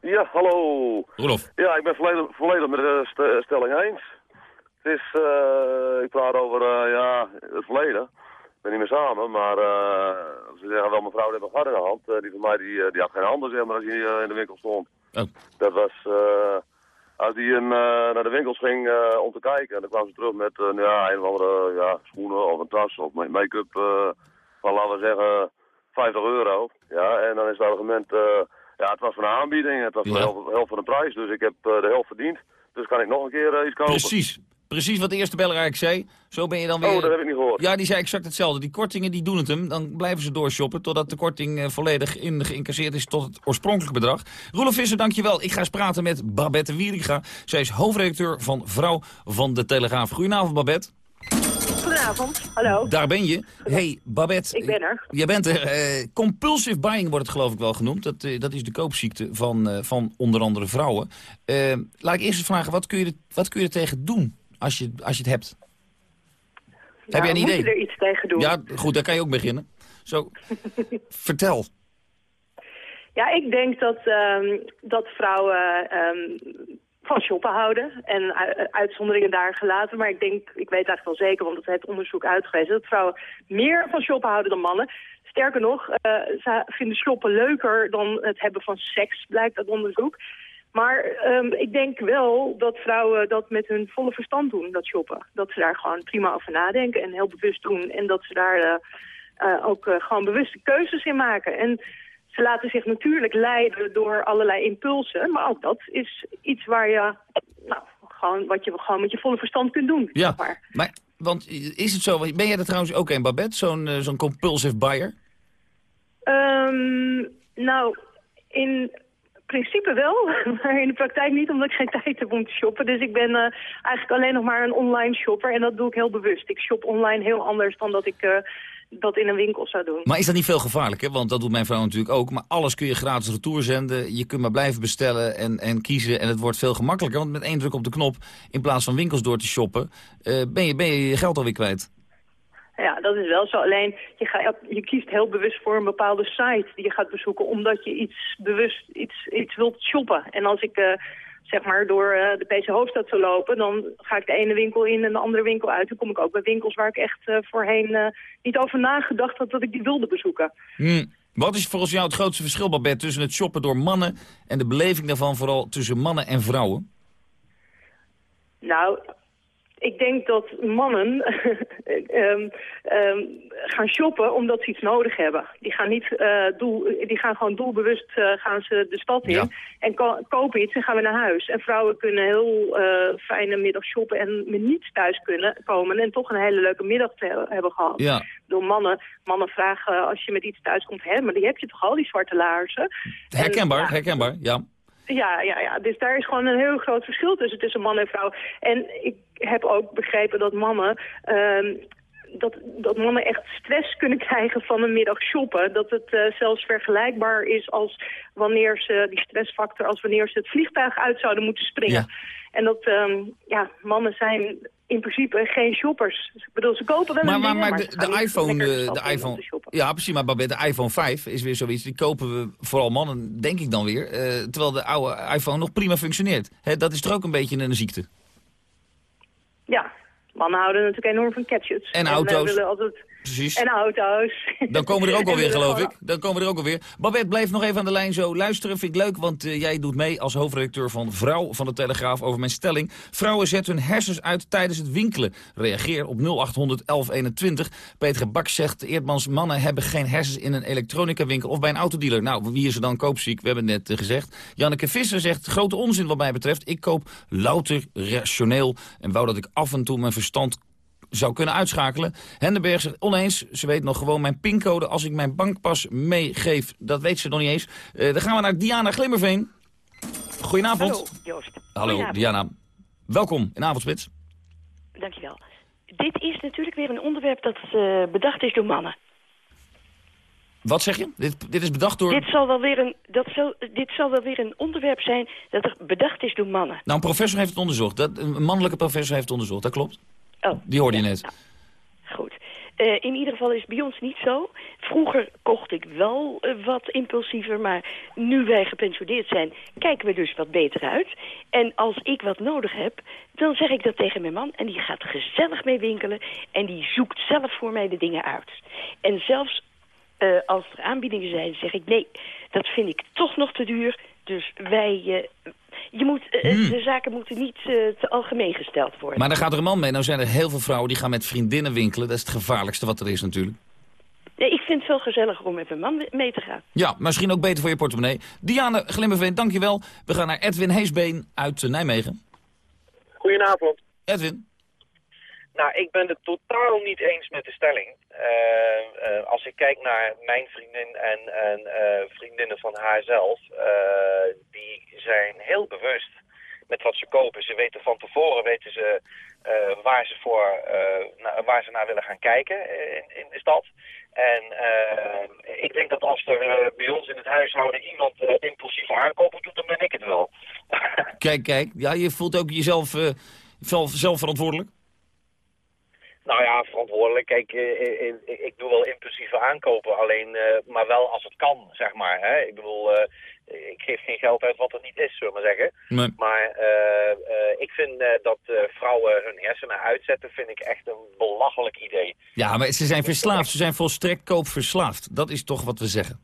Ja, hallo. Roelof. Ja, ik ben volledig, volledig met de st stelling eens. Het is, ik praat over ja, het verleden. Ik ben niet meer samen, maar uh, ze zeggen wel, mevrouw heeft nog hard in de hand. Uh, die van mij die, die had geen handen, zeg maar, als hij in de winkel stond. Oh. Dat was... eh, als een, eh, naar de winkels ging eh, om te kijken, en dan kwam ze terug met eh, nou ja, een of andere ja, schoenen of een tas of ma- make-up eh, van, laten we zeggen, 50 euro. Ja, en dan is het argument, eh, ja, het was van een aanbieding, het was voor de helft, helft van de prijs, dus ik heb eh, de helft verdiend. Dus kan ik nog een keer eh, iets kopen. Precies. Precies wat de eerste beller eigenlijk zei. Zo ben je dan weer... Oh, dat heb ik niet gehoord. Ja, die zei exact hetzelfde. Die kortingen die doen het hem. Dan blijven ze doorshoppen totdat de korting eh, volledig in, geïncasseerd is tot het oorspronkelijke bedrag. Roelof Visser, dankjewel. Ik ga eens praten met Babette Wieringa. Zij is hoofdredacteur van Vrouw van de Telegraaf. Goedenavond, Babette. Goedenavond, hallo. Daar ben je. Hey, Babette. Ik ben er. Jij bent er. Eh, compulsive buying wordt het geloof ik wel genoemd. Dat, eh, dat is de koopziekte van, eh, van onder andere vrouwen. Eh, laat ik eerst eens vragen, wat kun je, er- wat kun je er tegen doen als je, als je het hebt? Heb jij een moet idee? je er iets tegen doen? Ja, goed, daar kan je ook beginnen. Zo, vertel. Ja, ik denk dat, ehm, dat vrouwen ehm, van shoppen houden. En uitzonderingen daar gelaten. Maar ik denk, ik weet eigenlijk wel zeker, want dat heeft onderzoek uitgewezen... dat vrouwen meer van shoppen houden dan mannen. Sterker nog, eh, ze vinden shoppen leuker dan het hebben van seks, blijkt uit onderzoek. Maar ehm, ik denk wel dat vrouwen dat met hun volle verstand doen, dat shoppen. Dat ze daar gewoon prima over nadenken en heel bewust doen. En dat ze daar eh, eh, ook eh, gewoon bewuste keuzes in maken. En ze laten zich natuurlijk leiden door allerlei impulsen. Maar ook dat is iets waar je, nou, gewoon, wat je gewoon met je volle verstand kunt doen. Ja, maar. want is het zo, ben jij er trouwens ook een, Babette? Zo'n zo'n compulsive buyer? Ehm, nou, in principe wel, maar in de praktijk niet, omdat ik geen tijd heb om te shoppen. Dus ik ben eh, eigenlijk alleen nog maar een online shopper en dat doe ik heel bewust. Ik shop online heel anders dan dat ik eh, dat in een winkel zou doen. Maar is dat niet veel gevaarlijk, hè? Want dat doet mijn vrouw natuurlijk ook. Maar alles kun je gratis retour zenden. Je kunt maar blijven bestellen en, en kiezen. En het wordt veel gemakkelijker. Want met één druk op de knop, in plaats van winkels door te shoppen... eh, ben, je, ben je je geld alweer kwijt. Ja, dat is wel zo. Alleen, je, gaat, je kiest heel bewust voor een bepaalde site die je gaat bezoeken... omdat je iets bewust iets, iets wilt shoppen. En als ik eh, zeg maar door eh, de PC Hoofdstad zou lopen... dan ga ik de ene winkel in en de andere winkel uit. Dan kom ik ook bij winkels waar ik echt eh, voorheen niet over nagedacht had... dat ik die wilde bezoeken. Hmm. Wat is volgens jou het grootste verschil, Babette, tussen het shoppen door mannen... en de beleving daarvan vooral tussen mannen en vrouwen? Nou, ik denk dat mannen ehm, ehm, gaan shoppen omdat ze iets nodig hebben. Die gaan, niet, eh, doel, die gaan gewoon doelbewust eh, gaan ze de stad in Ja. en ko- kopen iets en gaan weer naar huis. En vrouwen kunnen heel eh, fijne middag shoppen en met niets thuis kunnen komen en toch een hele leuke middag te he- hebben gehad. Ja. Door mannen, mannen vragen als je met iets thuis komt, hè, maar die heb je toch al, die zwarte laarzen. En, Herkenbaar, ja, herkenbaar, ja. Ja, ja, ja. Dus daar is gewoon een heel groot verschil tussen, tussen man en vrouw. En ik heb ook begrepen dat mannen... ehm, dat, dat mannen echt stress kunnen krijgen van een middag shoppen. Dat het eh, zelfs vergelijkbaar is als wanneer ze, die stressfactor, als wanneer ze het vliegtuig uit zouden moeten springen. En dat, ehm, ja, mannen zijn in principe geen shoppers. Ik bedoel, ze kopen wel Maar, een maar, maar ze de, de iPhone, eh, de iPhone, ja precies, maar bij de iPhone 5 is weer zoiets, die kopen we vooral mannen, denk ik dan weer, eh, terwijl de oude iPhone nog prima functioneert. Hè, dat is toch ook een beetje een ziekte. Ja, mannen houden natuurlijk enorm van gadgets. En eh, auto's. willen altijd... Precies. En auto's. Dan komen we er ook alweer, geloof ik. Dan komen we er ook alweer. Babette, blijf nog even aan de lijn zo luisteren. Vind ik leuk, want eh, jij doet mee als hoofdredacteur van Vrouw van de Telegraaf over mijn stelling. Vrouwen zetten hun hersens uit tijdens het winkelen. Reageer op 0800 1121. Peter Bak zegt, Eerdmans mannen hebben geen hersens in een elektronica winkel of bij een autodealer. Nou, wie is er dan koopziek? We hebben het net eh, gezegd. Janneke Visser zegt, grote onzin wat mij betreft. Ik koop louter rationeel en wou dat ik af en toe mijn verstand zou kunnen uitschakelen. Hendenberg zegt oneens. Ze weet nog gewoon mijn pincode als ik mijn bankpas meegeef. Dat weet ze nog niet eens. Eh, dan gaan we naar Diana Glimmerveen. Goedenavond. Hallo, Joost. Hallo, Goedenavond. Diana. Welkom in Avondspits. Dankjewel. Dit is natuurlijk weer een onderwerp dat eh, bedacht is door mannen. Wat zeg je? Dit, dit is bedacht door... Dit, zal wel weer een, dat zal, dit zal wel weer een onderwerp zijn dat er bedacht is door mannen. Nou, een professor heeft het onderzocht. Dat, een mannelijke professor heeft het onderzocht, dat klopt. Oh, Die hoorde je net. goed. Eh, in ieder geval is het bij ons niet zo. Vroeger kocht ik wel eh, wat impulsiever, maar nu wij gepensioneerd zijn, kijken we dus wat beter uit. En als ik wat nodig heb, dan zeg ik dat tegen mijn man en die gaat gezellig mee winkelen en die zoekt zelf voor mij de dingen uit. En zelfs eh, als er aanbiedingen zijn, zeg ik nee, dat vind ik toch nog te duur. Dus wij... je moet, eh, Hmm. De zaken moeten niet eh, te algemeen gesteld worden. Maar dan gaat er een man mee. Nou zijn er heel veel vrouwen die gaan met vriendinnen winkelen. Dat is het gevaarlijkste wat er is natuurlijk. Nee, ik vind het veel gezelliger om met een man mee te gaan. Ja, misschien ook beter voor je portemonnee. Diane Glimmerveen, dankjewel. We gaan naar Edwin Heesbeen uit eh, Nijmegen. Goedenavond. Edwin. Nou, ik ben het totaal niet eens met de stelling. Eh, eh, als ik kijk naar mijn vriendin en, en eh, vriendinnen van haarzelf, eh die zijn heel bewust met wat ze kopen. Ze weten van tevoren weten ze, waar, ze voor, waar ze naar willen gaan kijken in, in de stad. En ik denk dat als er bij ons in het huishouden iemand impulsief aankopen doet, dan ben ik het wel. Kijk, kijk. Ja, je voelt ook jezelf zelf, zelf verantwoordelijk. Nou ja, verantwoordelijk. Kijk, eh, eh, eh, ik doe wel impulsieve aankopen, alleen, maar wel als het kan, zeg maar. Hè? Ik bedoel, ik geef geen geld uit wat er niet is, zullen we maar zeggen. Nee. Maar ik vind dat vrouwen hun hersenen uitzetten, vind ik echt een belachelijk idee. Ja, maar ze zijn verslaafd. Ze zijn volstrekt koopverslaafd. Dat is toch wat we zeggen.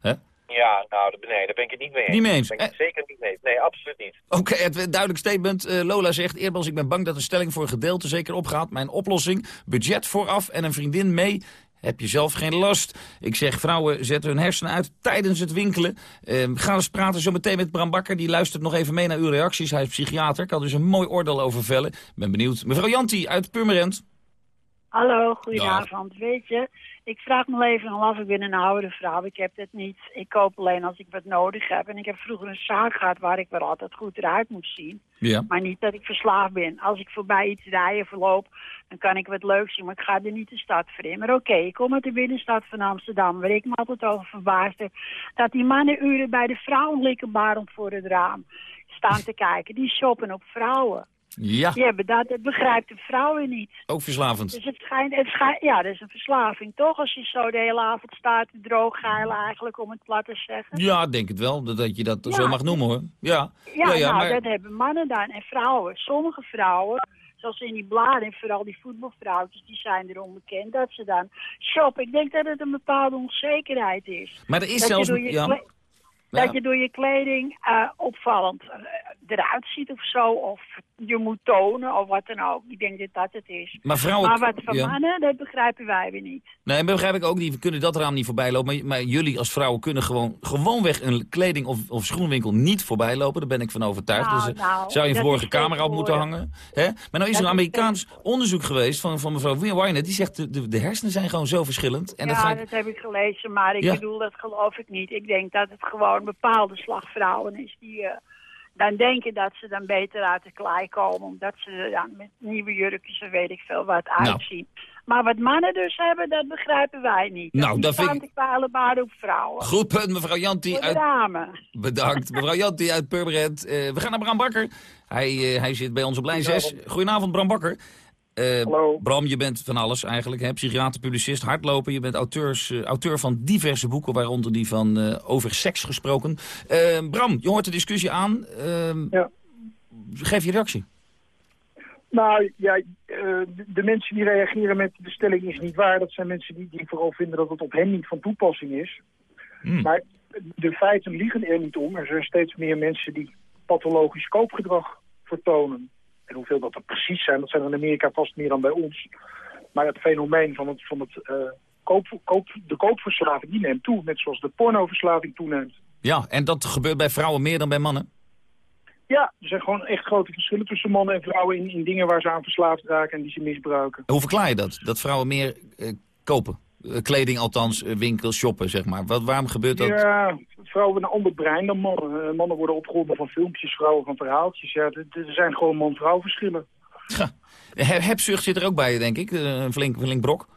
Hè? Ja, nou, nee, daar ben ik het niet mee eens. Niet mee eens. Ben ik het zeker niet mee eens. Nee, absoluut niet. Oké, het duidelijk statement. Eh, Lola zegt, eerder ik ben bang dat de stelling voor een gedeelte zeker opgaat. Mijn oplossing, budget vooraf en een vriendin mee. Heb je zelf geen last? Ik zeg, vrouwen zetten hun hersenen uit tijdens het winkelen. Eh, ga eens praten zo meteen met Bram Bakker. Die luistert nog even mee naar uw reacties. Hij is psychiater. Kan dus een mooi oordeel over vellen. Ben benieuwd. Mevrouw Janti uit Purmerend. Hallo, goedenavond. Weet je, ik vraag me even af, ik ben een oude vrouw, ik heb het niet. Ik koop alleen als ik wat nodig heb. En ik heb vroeger een zaak gehad waar ik wel altijd goed eruit moet zien. Ja. Maar niet dat ik verslaafd ben. Als ik voorbij iets rijden verloop, dan kan ik wat leuks zien. Maar ik ga er niet de stad voor in. Maar oké, ik kom uit de binnenstad van Amsterdam. Waar ik me altijd over verbaasd heb. Dat die mannen uren bij de vrouwenlikkenbarend voor het raam staan te kijken. Die shoppen op vrouwen. Ja, hebben dat, dat begrijpt de vrouwen niet. ook verslavend. Dus het schijnt, het schijnt, ja, dat is een verslaving, toch? Als je zo de hele avond staat te drooggeilen eigenlijk, om het plat te zeggen. Ja, denk het wel. Dat, dat je dat Ja. zo mag noemen hoor. Ja, Ja, nou, maar... dat hebben mannen dan. En vrouwen. Sommige vrouwen, zoals in die bladen, vooral die voetbalvrouwtjes, die zijn erom bekend dat ze dan shoppen. Ik denk dat het een bepaalde onzekerheid is. Maar er is dat zelfs- Je ja. Ja. Dat je door je kleding eh, opvallend eh, eruit ziet of zo. Of je moet tonen of wat dan ook. Ik denk dat dat het is. Maar vrouwen- Maar wat van ja. mannen, dat begrijpen wij weer niet. Nee, begrijp ik ook niet. We kunnen dat raam niet voorbij lopen. Maar, maar jullie als vrouwen kunnen gewoon gewoonweg een kleding- of, of schoenwinkel niet voorbij lopen. Daar ben ik van overtuigd. Nou, dus eh, nou, zou je een dat verborgen camera op moeten hangen. Hè? Maar nou is er een Dat Amerikaans onderzoek geweest van, van mevrouw Wynette. Die zegt de, de, de hersenen zijn gewoon zo verschillend. En ja, dat ga ik- dat heb ik gelezen, maar ik Ja. bedoel, dat geloof ik niet. Ik denk dat het gewoon bepaalde slagvrouwen is die eh, dan denken dat ze dan beter uit de klei komen. Omdat ze er dan met nieuwe jurkjes en weet ik veel wat Nou. uitzien. Maar wat mannen dus hebben, dat begrijpen wij niet. Nou, dat vind ik- maar op vrouwen. Goed punt, mevrouw Janti uit. Bedankt. Mevrouw Janti uit Purmerend. Eh, we gaan naar Bram Bakker. Hij, eh, hij zit bij ons op lijn 6. Goedenavond, Bram Bakker. Eh, Bram, je bent van alles eigenlijk. Hè? Psychiater, publicist, hardloper. Je bent auteurs, eh, auteur van diverse boeken, waaronder die van eh, Over Seks gesproken. Bram, je hoort de discussie aan. Eh, Geef je reactie. Nou ja, de, mensen die reageren met de stelling is niet waar. Dat zijn mensen die, die vooral vinden dat het op hen niet van toepassing is. Maar de feiten liegen er niet om. Er zijn steeds meer mensen die pathologisch koopgedrag vertonen. En hoeveel dat er precies zijn, dat zijn er in Amerika vast meer dan bij ons. Maar het fenomeen van, het, van het, eh, koop, koop, de koopverslaving, die neemt toe. Net zoals de pornoverslaving toeneemt. Ja, en dat gebeurt bij vrouwen meer dan bij mannen? Ja, er zijn gewoon echt grote verschillen tussen mannen en vrouwen in, in dingen waar ze aan verslaafd raken en die ze misbruiken. Hoe verklaar je dat? Dat vrouwen meer eh, kopen? Eh, kleding althans, eh, winkels, shoppen, zeg maar. Wat, waarom gebeurt dat? Ja, vrouwen hebben een ander brein dan mannen. Eh, mannen worden opgeroepen van filmpjes, vrouwen van verhaaltjes. Ja, er zijn gewoon man-vrouw verschillen. He- Hebzucht zit er ook bij, denk ik. Een flink, flink brok.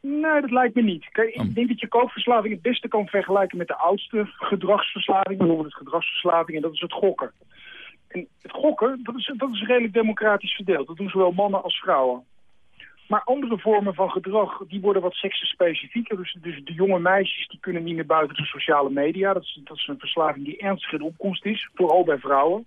Nee, dat lijkt me niet. Kijk, Oh. ik denk dat je koopverslaving het beste kan vergelijken met de oudste gedragsverslaving. We noemen het gedragsverslaving en dat is het gokken. En het gokken, dat is, dat is redelijk democratisch verdeeld. Dat doen zowel mannen als vrouwen. Maar andere vormen van gedrag, die worden wat seksenspecifieker. Dus, dus de jonge meisjes, die kunnen niet meer buiten de sociale media. Dat is, dat is een verslaving die ernstig in opkomst is, vooral bij vrouwen.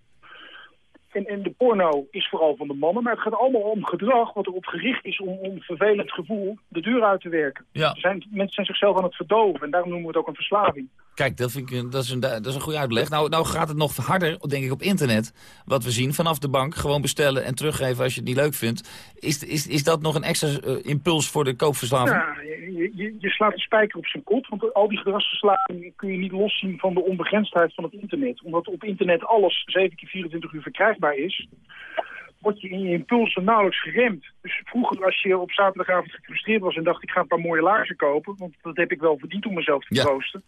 En, en de porno is vooral van de mannen, maar het gaat allemaal om gedrag wat erop gericht is om, om vervelend gevoel de deur uit te werken. Ja. Zijn, mensen zijn zichzelf aan het verdoven en daarom noemen we het ook een verslaving. Kijk, dat, vind ik, dat, is een, dat is een goede uitleg. Nou, nou gaat het nog harder, denk ik, op internet. Wat we zien, vanaf de bank, gewoon bestellen en teruggeven als je het niet leuk vindt. Is, is, is dat nog een extra eh, impuls voor de koopverslaving? Ja, je, je, slaat de spijker op zijn kop, want al die gedragsverslaving kun je niet loszien van de onbegrensdheid van het internet. Omdat op internet alles 7 keer 24 uur verkrijgbaar is, word je in je impulsen nauwelijks geremd. Dus vroeger als je op zaterdagavond gefrustreerd was en dacht ik ga een paar mooie laarzen kopen, want dat heb ik wel verdiend om mezelf te Ja. troosten,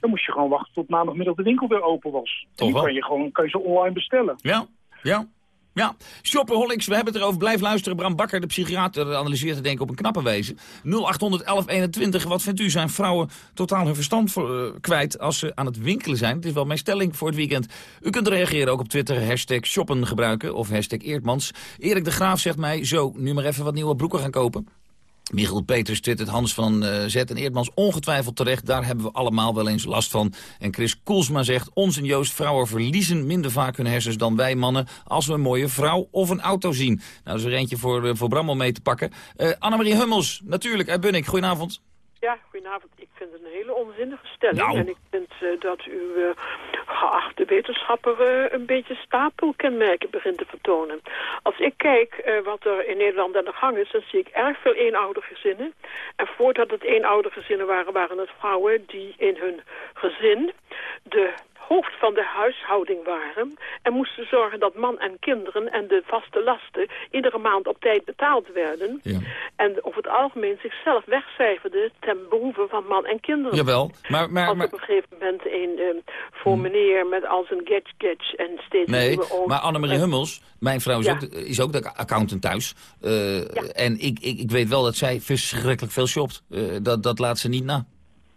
dan moest je gewoon wachten tot maandagmiddag de winkel weer open was. Toch nu wel. kan je gewoon kan je ze online bestellen. Ja, ja. Ja, Shopperholics, we hebben het erover. Blijf luisteren. Bram Bakker, de psychiater, analyseert het denk ik op een knappe wijze. 0800 1121, wat vindt u? Zijn vrouwen totaal hun verstand eh, kwijt als ze aan het winkelen zijn? Het is wel mijn stelling voor het weekend. U kunt reageren ook op Twitter, hashtag shoppen gebruiken of hashtag Eerdmans. Erik de Graaf zegt mij, zo, nu maar even wat nieuwe broeken gaan kopen. Michiel Peters twittert Hans van eh Zet en Eerdmans ongetwijfeld terecht. Daar hebben we allemaal wel eens last van. En Chris Koelsma zegt, ons en Joost, vrouwen verliezen minder vaak hun hersens dan wij mannen... als we een mooie vrouw of een auto zien. Nou, dat is er eentje voor, eh, voor Bram om mee te pakken. Eh Annemarie Hummels, natuurlijk, uit Bunnik. Goedenavond. Ja, goedenavond. Ik vind het een hele onzinnige stelling. Nou. En ik vind eh, dat uw eh, geachte wetenschapper eh, een beetje stapelkenmerken begint te vertonen. Als ik kijk wat er in Nederland aan de gang is, dan zie ik erg veel eenoudergezinnen. En voordat het eenoudergezinnen waren, waren het vrouwen die in hun gezin de hoofd van de huishouding waren en moesten zorgen dat man en kinderen en de vaste lasten iedere maand op tijd betaald werden. En over het algemeen zichzelf wegcijferden ten behoeve van man en kinderen. Jawel, maar... maar, Als maar op een gegeven moment een eh, voor meneer met al zijn gadget en steeds Nee, maar Annemarie Hummels, mijn vrouw is, Ja. ook, is ook de accountant thuis. Eh, En ik, ik, ik weet wel dat zij verschrikkelijk veel shopt. Eh, dat, dat laat ze niet na.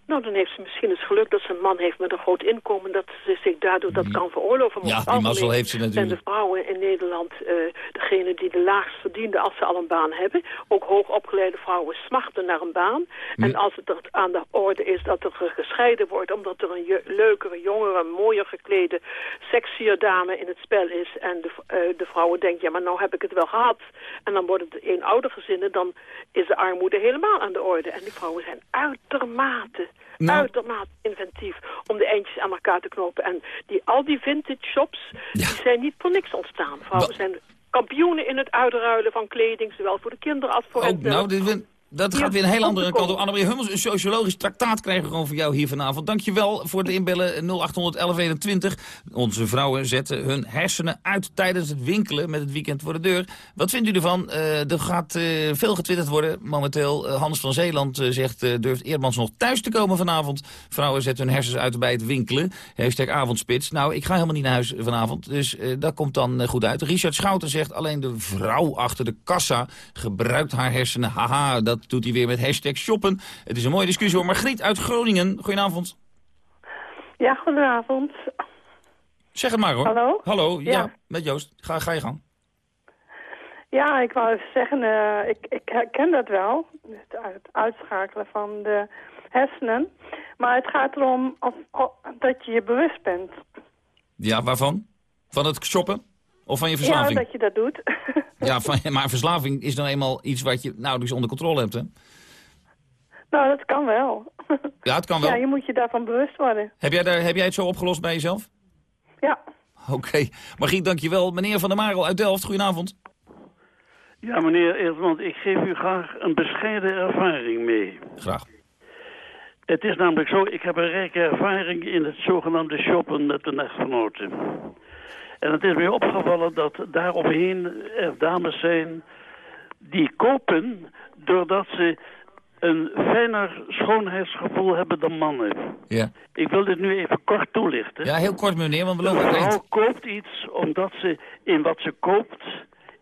Nou, dan heeft ze misschien het geluk dat ze een man heeft met een groot inkomen... dat ze zich daardoor dat kan veroorloven. Maar Ja, die mazzel heeft ze natuurlijk. de vrouwen in Nederland eh degene die de laagst verdienen als ze al een baan hebben. Ook hoogopgeleide vrouwen smachten naar een baan. En als het er aan de orde is dat er gescheiden wordt... omdat er een leukere, jongere, mooier geklede, sexier dame in het spel is... en de, eh, de vrouwen denken, ja, maar nou heb ik het wel gehad. En dan worden het eenoudergezinnen, dan is de armoede helemaal aan de orde. En die vrouwen zijn uitermate, Nou. uitermate inventief om de eindjes aan elkaar te knopen. En die, al die vintage shops, die zijn niet voor niks ontstaan. Vrouwen zijn kampioenen in het uitruilen van kleding, zowel voor de kinderen als voor Oh, hen zelf. nou, dit, dat Ja, gaat weer een heel andere kant op. Annemarie Hummels, een sociologisch traktaat krijgen we gewoon van jou hier vanavond. Dankjewel voor de inbellen 0800 1121. Onze vrouwen zetten hun hersenen uit tijdens het winkelen met het weekend voor de deur. Wat vindt u ervan? Eh, er gaat eh, veel getwitterd worden momenteel. Eh, Hans van Zeeland zegt, durft Eerdmans nog thuis te komen vanavond? Vrouwen zetten hun hersens uit bij het winkelen. Hashtag avondspits. Nou, ik ga helemaal niet naar huis vanavond, dus dat komt dan goed uit. Richard Schouten zegt, alleen de vrouw achter de kassa gebruikt haar hersenen. Haha, dat doet hij weer met hashtag shoppen. Het is een mooie discussie hoor. Margriet uit Groningen, goedenavond. Ja, goedenavond. Zeg het maar hoor. Hallo? Hallo, ja, Ja. met Joost. Ga, ga je gang. Ja, ik wou even zeggen, eh, ik, ik herken dat wel. Het, het uitschakelen van de hersenen. Maar het gaat erom of, of- dat je je bewust bent. Ja, waarvan? Van het shoppen? Of van je verslaving? Ja, dat je dat doet. Ja, van, maar verslaving is dan eenmaal iets wat je nauwelijks onder controle hebt, hè? nou, dat kan wel. Ja, het kan wel. Ja, je moet je daarvan bewust worden. Heb, jij daar, heb jij het zo opgelost bij jezelf? Ja. Oké. Margriet, dankjewel. Meneer Van der Marel uit Delft, goedenavond. Ja, meneer Eertmans, ik geef u graag een bescheiden ervaring mee. Graag. Het is namelijk zo, ik heb een rijke ervaring in het zogenaamde shoppen met de echtgenoten. En het is mij opgevallen dat daaromheen er dames zijn die kopen doordat ze een fijner schoonheidsgevoel hebben dan mannen. Ja. Ik wil dit nu even kort toelichten. Ja, heel kort meneer, want we Een lopen de vrouw koopt iets omdat ze in wat ze koopt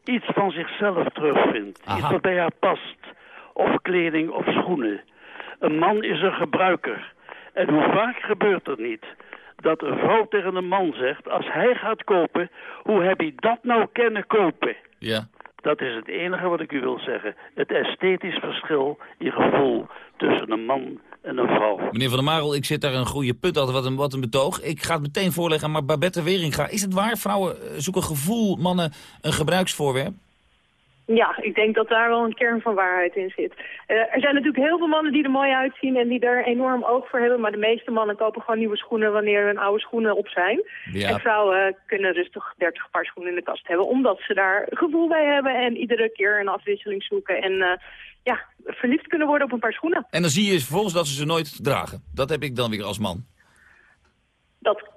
iets van zichzelf terugvindt. Aha. Iets wat bij haar past. Of kleding of schoenen. Een man is een gebruiker. En hoe vaak gebeurt het niet dat een vrouw tegen een man zegt... als hij gaat kopen, hoe heb je dat nou kunnen kopen? Ja. Dat is het enige wat ik u wil zeggen. Het esthetisch verschil in gevoel tussen een man en een vrouw. Meneer Van der Marel, ik zit daar een goede punt altijd, wat een, wat een betoog. Ik ga het meteen voorleggen, maar Babette Weringa, is het waar? Vrouwen eh, zoeken gevoel, mannen een gebruiksvoorwerp? Ja, ik denk dat daar wel een kern van waarheid in zit. Eh, er zijn natuurlijk heel veel mannen die er mooi uitzien en die er enorm oog voor hebben. Maar de meeste mannen kopen gewoon nieuwe schoenen wanneer hun oude schoenen op zijn. Ja. En vrouwen kunnen rustig 30 paar schoenen in de kast hebben. Omdat ze daar gevoel bij hebben en iedere keer een afwisseling zoeken. En eh, ja, verliefd kunnen worden op een paar schoenen. En dan zie je vervolgens dat ze ze nooit dragen. Dat heb ik dan weer als man. Dat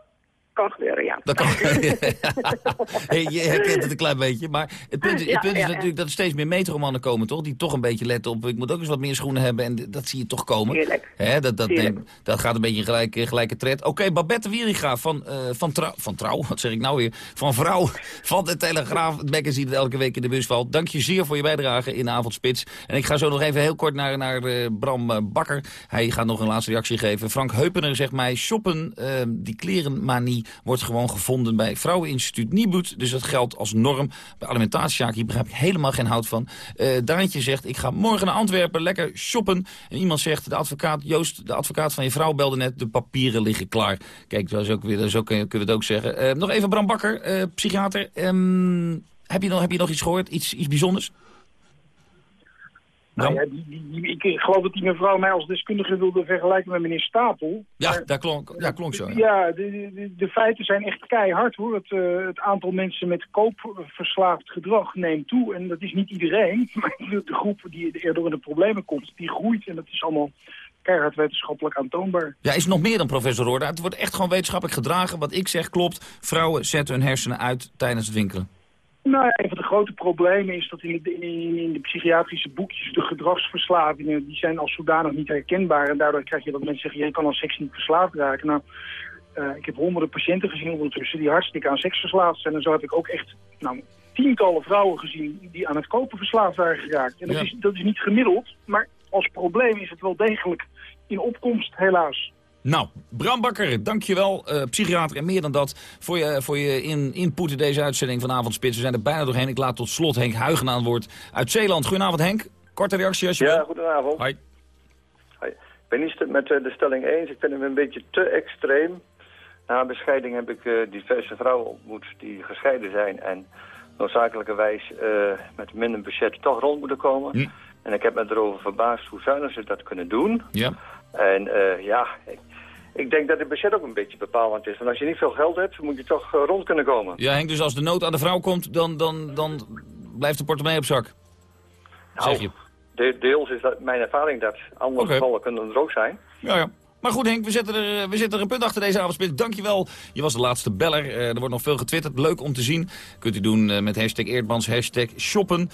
kan gebeuren, ja. Dat kan. hey, je herkent het een klein beetje. Maar het punt, het Ja, punt is ja, natuurlijk dat er steeds meer metromannen komen, toch? Die toch een beetje letten op, ik moet ook eens wat meer schoenen hebben. En dat zie je toch komen. Tuurlijk. Hè, dat, dat, neemt- dat gaat een beetje in gelijke, gelijke tred. Oké, Babette Wieringa van, eh, van, trouw, van Trouw, wat zeg ik nou weer? Van Vrouw, van de Telegraaf, het magazine dat elke week in de bus valt. Dank je zeer voor je bijdrage in de avondspits. En ik ga zo nog even heel kort naar, naar eh, Bram eh, Bakker. Hij gaat nog een laatste reactie geven. Frank Heupener zegt mij, shoppen, eh, die klerenmanie wordt gewoon gevonden bij Vrouweninstituut Nieboet. Dus dat geldt als norm. Bij alimentatiezaken, hier begrijp ik helemaal geen hout van. Eh Daantje zegt, ik ga morgen naar Antwerpen lekker shoppen. En iemand zegt, de advocaat, Joost, de advocaat van je vrouw belde net, de papieren liggen klaar. Kijk, dat is ook weer, zo kunnen we het ook zeggen. Eh, nog even Bram Bakker, eh, psychiater. Ehm, heb, je nog, heb je nog iets gehoord? Iets, iets bijzonders? Nou ja, die, die, die- ik geloof dat die mevrouw mij als deskundige wilde vergelijken met meneer Stapel. Ja, daar klonk, ja, klonk zo. Ja. Ja, de, de, de feiten zijn echt keihard hoor. Het, eh, het aantal mensen met koopverslaafd gedrag neemt toe. En dat is niet iedereen. Maar de groep die eerder in de problemen komt, die groeit. En dat is allemaal keihard wetenschappelijk aantoonbaar. Ja, is nog meer dan professor Roorda. Het wordt echt gewoon wetenschappelijk gedragen. Wat ik zeg klopt. Vrouwen zetten hun hersenen uit tijdens het winkelen. Nou, een van de grote problemen is dat in de, in, in de psychiatrische boekjes de gedragsverslavingen, die zijn als zodanig niet herkenbaar. En daardoor krijg je dat mensen zeggen, je kan aan seks niet verslaafd raken. Nou, eh, ik heb honderden patiënten gezien ondertussen die hartstikke aan seks verslaafd zijn. En zo heb ik ook echt nou, tientallen vrouwen gezien die aan het kopen verslaafd waren geraakt. En dat, Ja. is, dat is niet gemiddeld, maar als probleem is het wel degelijk in opkomst, helaas. Nou, Bram Bakker, dankjewel. eh psychiater en meer dan dat voor je, voor je in, input in deze uitzending van Avondspits. We zijn er bijna doorheen. Ik laat tot slot Henk Huigen aan het woord uit Zeeland. Goedenavond Henk. Korte reactie als je Ja, wil. goedenavond. Hoi. Hoi. Ik ben niet met eh, de stelling eens. Ik vind hem een beetje te extreem. Na een bescheiding heb ik eh, diverse vrouwen ontmoet die gescheiden zijn en noodzakelijkerwijs eh, met minder budget toch rond moeten komen. Hm. En ik heb me erover verbaasd hoe zuinig ze dat kunnen doen. Ja. En ja, ik, denk dat het budget ook een beetje bepalend is. Want als je niet veel geld hebt, moet je toch eh, rond kunnen komen. Ja, Henk, dus als de nood aan de vrouw komt, dan, dan, dan blijft de portemonnee op zak. Zeg je. De, deels is dat mijn ervaring dat andere gevallen kunnen er ook zijn. Ja, ja. Maar goed Henk, we zetten, er, eh, we zetten er een punt achter deze avondspits. Dankjewel. Je was de laatste beller. Eh, er wordt nog veel getwitterd. Leuk om te zien. Kunt u doen eh, met hashtag Eerdmans, hashtag shoppen.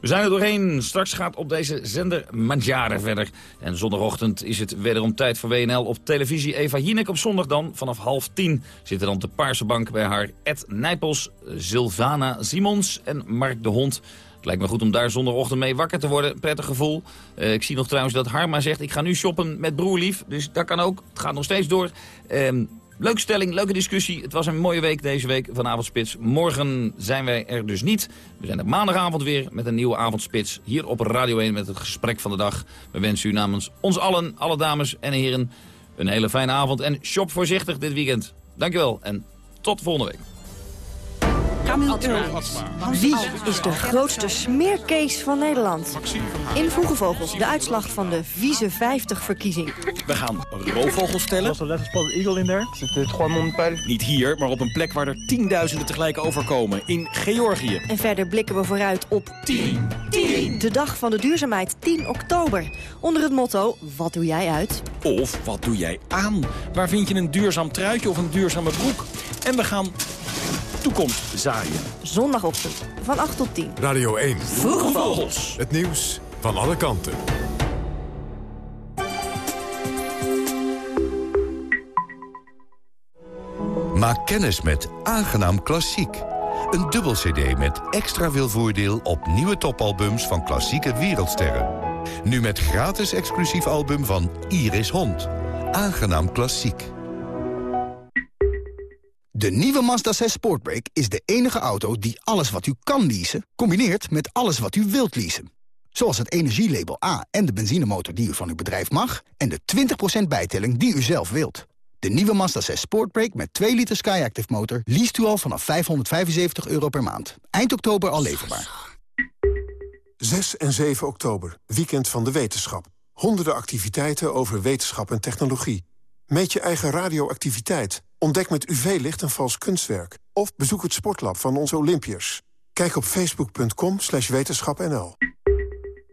We zijn er doorheen. Straks gaat op deze zender Mandjaren verder. En zondagochtend is het wederom tijd voor WNL op televisie. Eva Jinek op zondag dan. Vanaf half tien zit er dan de Paarse Bank bij haar Ed Nijpels, Sylvana Simons en Mark de Hond. Lijkt me goed om daar zondagochtend mee wakker te worden. Prettig gevoel. Eh, ik zie nog trouwens dat Harma zegt... ik ga nu shoppen met broerlief. Dus dat kan ook. Het gaat nog steeds door. Ehm, leuke stelling, leuke discussie. Het was een mooie week deze week van Avondspits. Morgen zijn wij er dus niet. We zijn er maandagavond weer met een nieuwe Avondspits. Hier op Radio 1 met het gesprek van de dag. We wensen u namens ons allen, alle dames en heren... een hele fijne avond. En shop voorzichtig dit weekend. Dankjewel en tot volgende week. Eurlings. Wie is de grootste smeerkees van Nederland? In Vroege Vogels, de uitslag van de Vieze 50-verkiezing. We gaan roofvogels stellen. Was er net een eagle in daar? Niet hier, maar op een plek waar er tienduizenden tegelijk overkomen. In Georgië. En verder blikken we vooruit op 10. 10. De dag van de duurzaamheid, 10 oktober. Onder het motto, wat doe jij uit? Of wat doe jij aan? Waar vind je een duurzaam truitje of een duurzame broek? En we gaan toekomst zaaien. Zondagochtend, van 8 tot 10. Radio 1. Vroege Vogels. Het nieuws van alle kanten. Maak kennis met Aangenaam Klassiek. Een dubbel cd met extra veel voordeel op nieuwe topalbums van klassieke wereldsterren. Nu met gratis exclusief album van Iris Hond. Aangenaam Klassiek. De nieuwe Mazda 6 Sportbrake is de enige auto die alles wat u kan leasen... combineert met alles wat u wilt leasen. Zoals het energielabel A en de benzinemotor die u van uw bedrijf mag... en de 20% bijtelling die u zelf wilt. De nieuwe Mazda 6 Sportbrake met 2 liter Skyactiv motor... leest u al vanaf 575 euro per maand. Eind oktober al leverbaar. 6 en 7 oktober, weekend van de wetenschap. Honderden activiteiten over wetenschap en technologie. Meet je eigen radioactiviteit. Ontdek met UV-licht een vals kunstwerk. Of bezoek het sportlab van onze Olympiërs. Kijk op facebook.com wetenschapnl.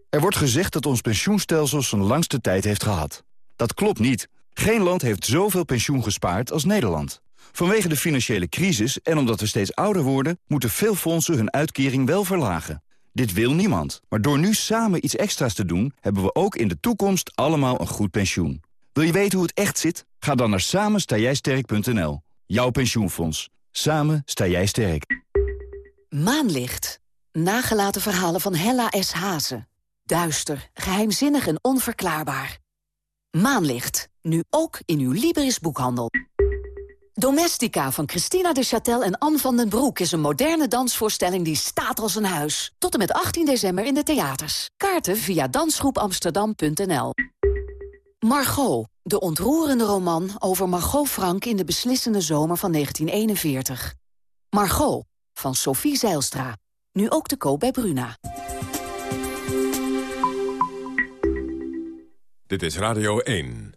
Er wordt gezegd dat ons pensioenstelsel zijn langste tijd heeft gehad. Dat klopt niet. Geen land heeft zoveel pensioen gespaard als Nederland. Vanwege de financiële crisis en omdat we steeds ouder worden... moeten veel fondsen hun uitkering wel verlagen. Dit wil niemand. Maar door nu samen iets extra's te doen... hebben we ook in de toekomst allemaal een goed pensioen. Wil je weten hoe het echt zit? Ga dan naar samenstaaijsterk.nl. Jouw pensioenfonds. Samen sta jij sterk. Maanlicht. Nagelaten verhalen van Hella S. Hazen. Duister, geheimzinnig en onverklaarbaar. Maanlicht. Nu ook in uw Libris boekhandel. Domestica van Christina de Châtel en Anne van den Broek... is een moderne dansvoorstelling die staat als een huis. Tot en met 18 december in de theaters. Kaarten via dansgroepamsterdam.nl Margot, de ontroerende roman over Margot Frank... in de beslissende zomer van 1941. Margot, van Sophie Zeilstra. Nu ook te koop bij Bruna. Dit is Radio 1.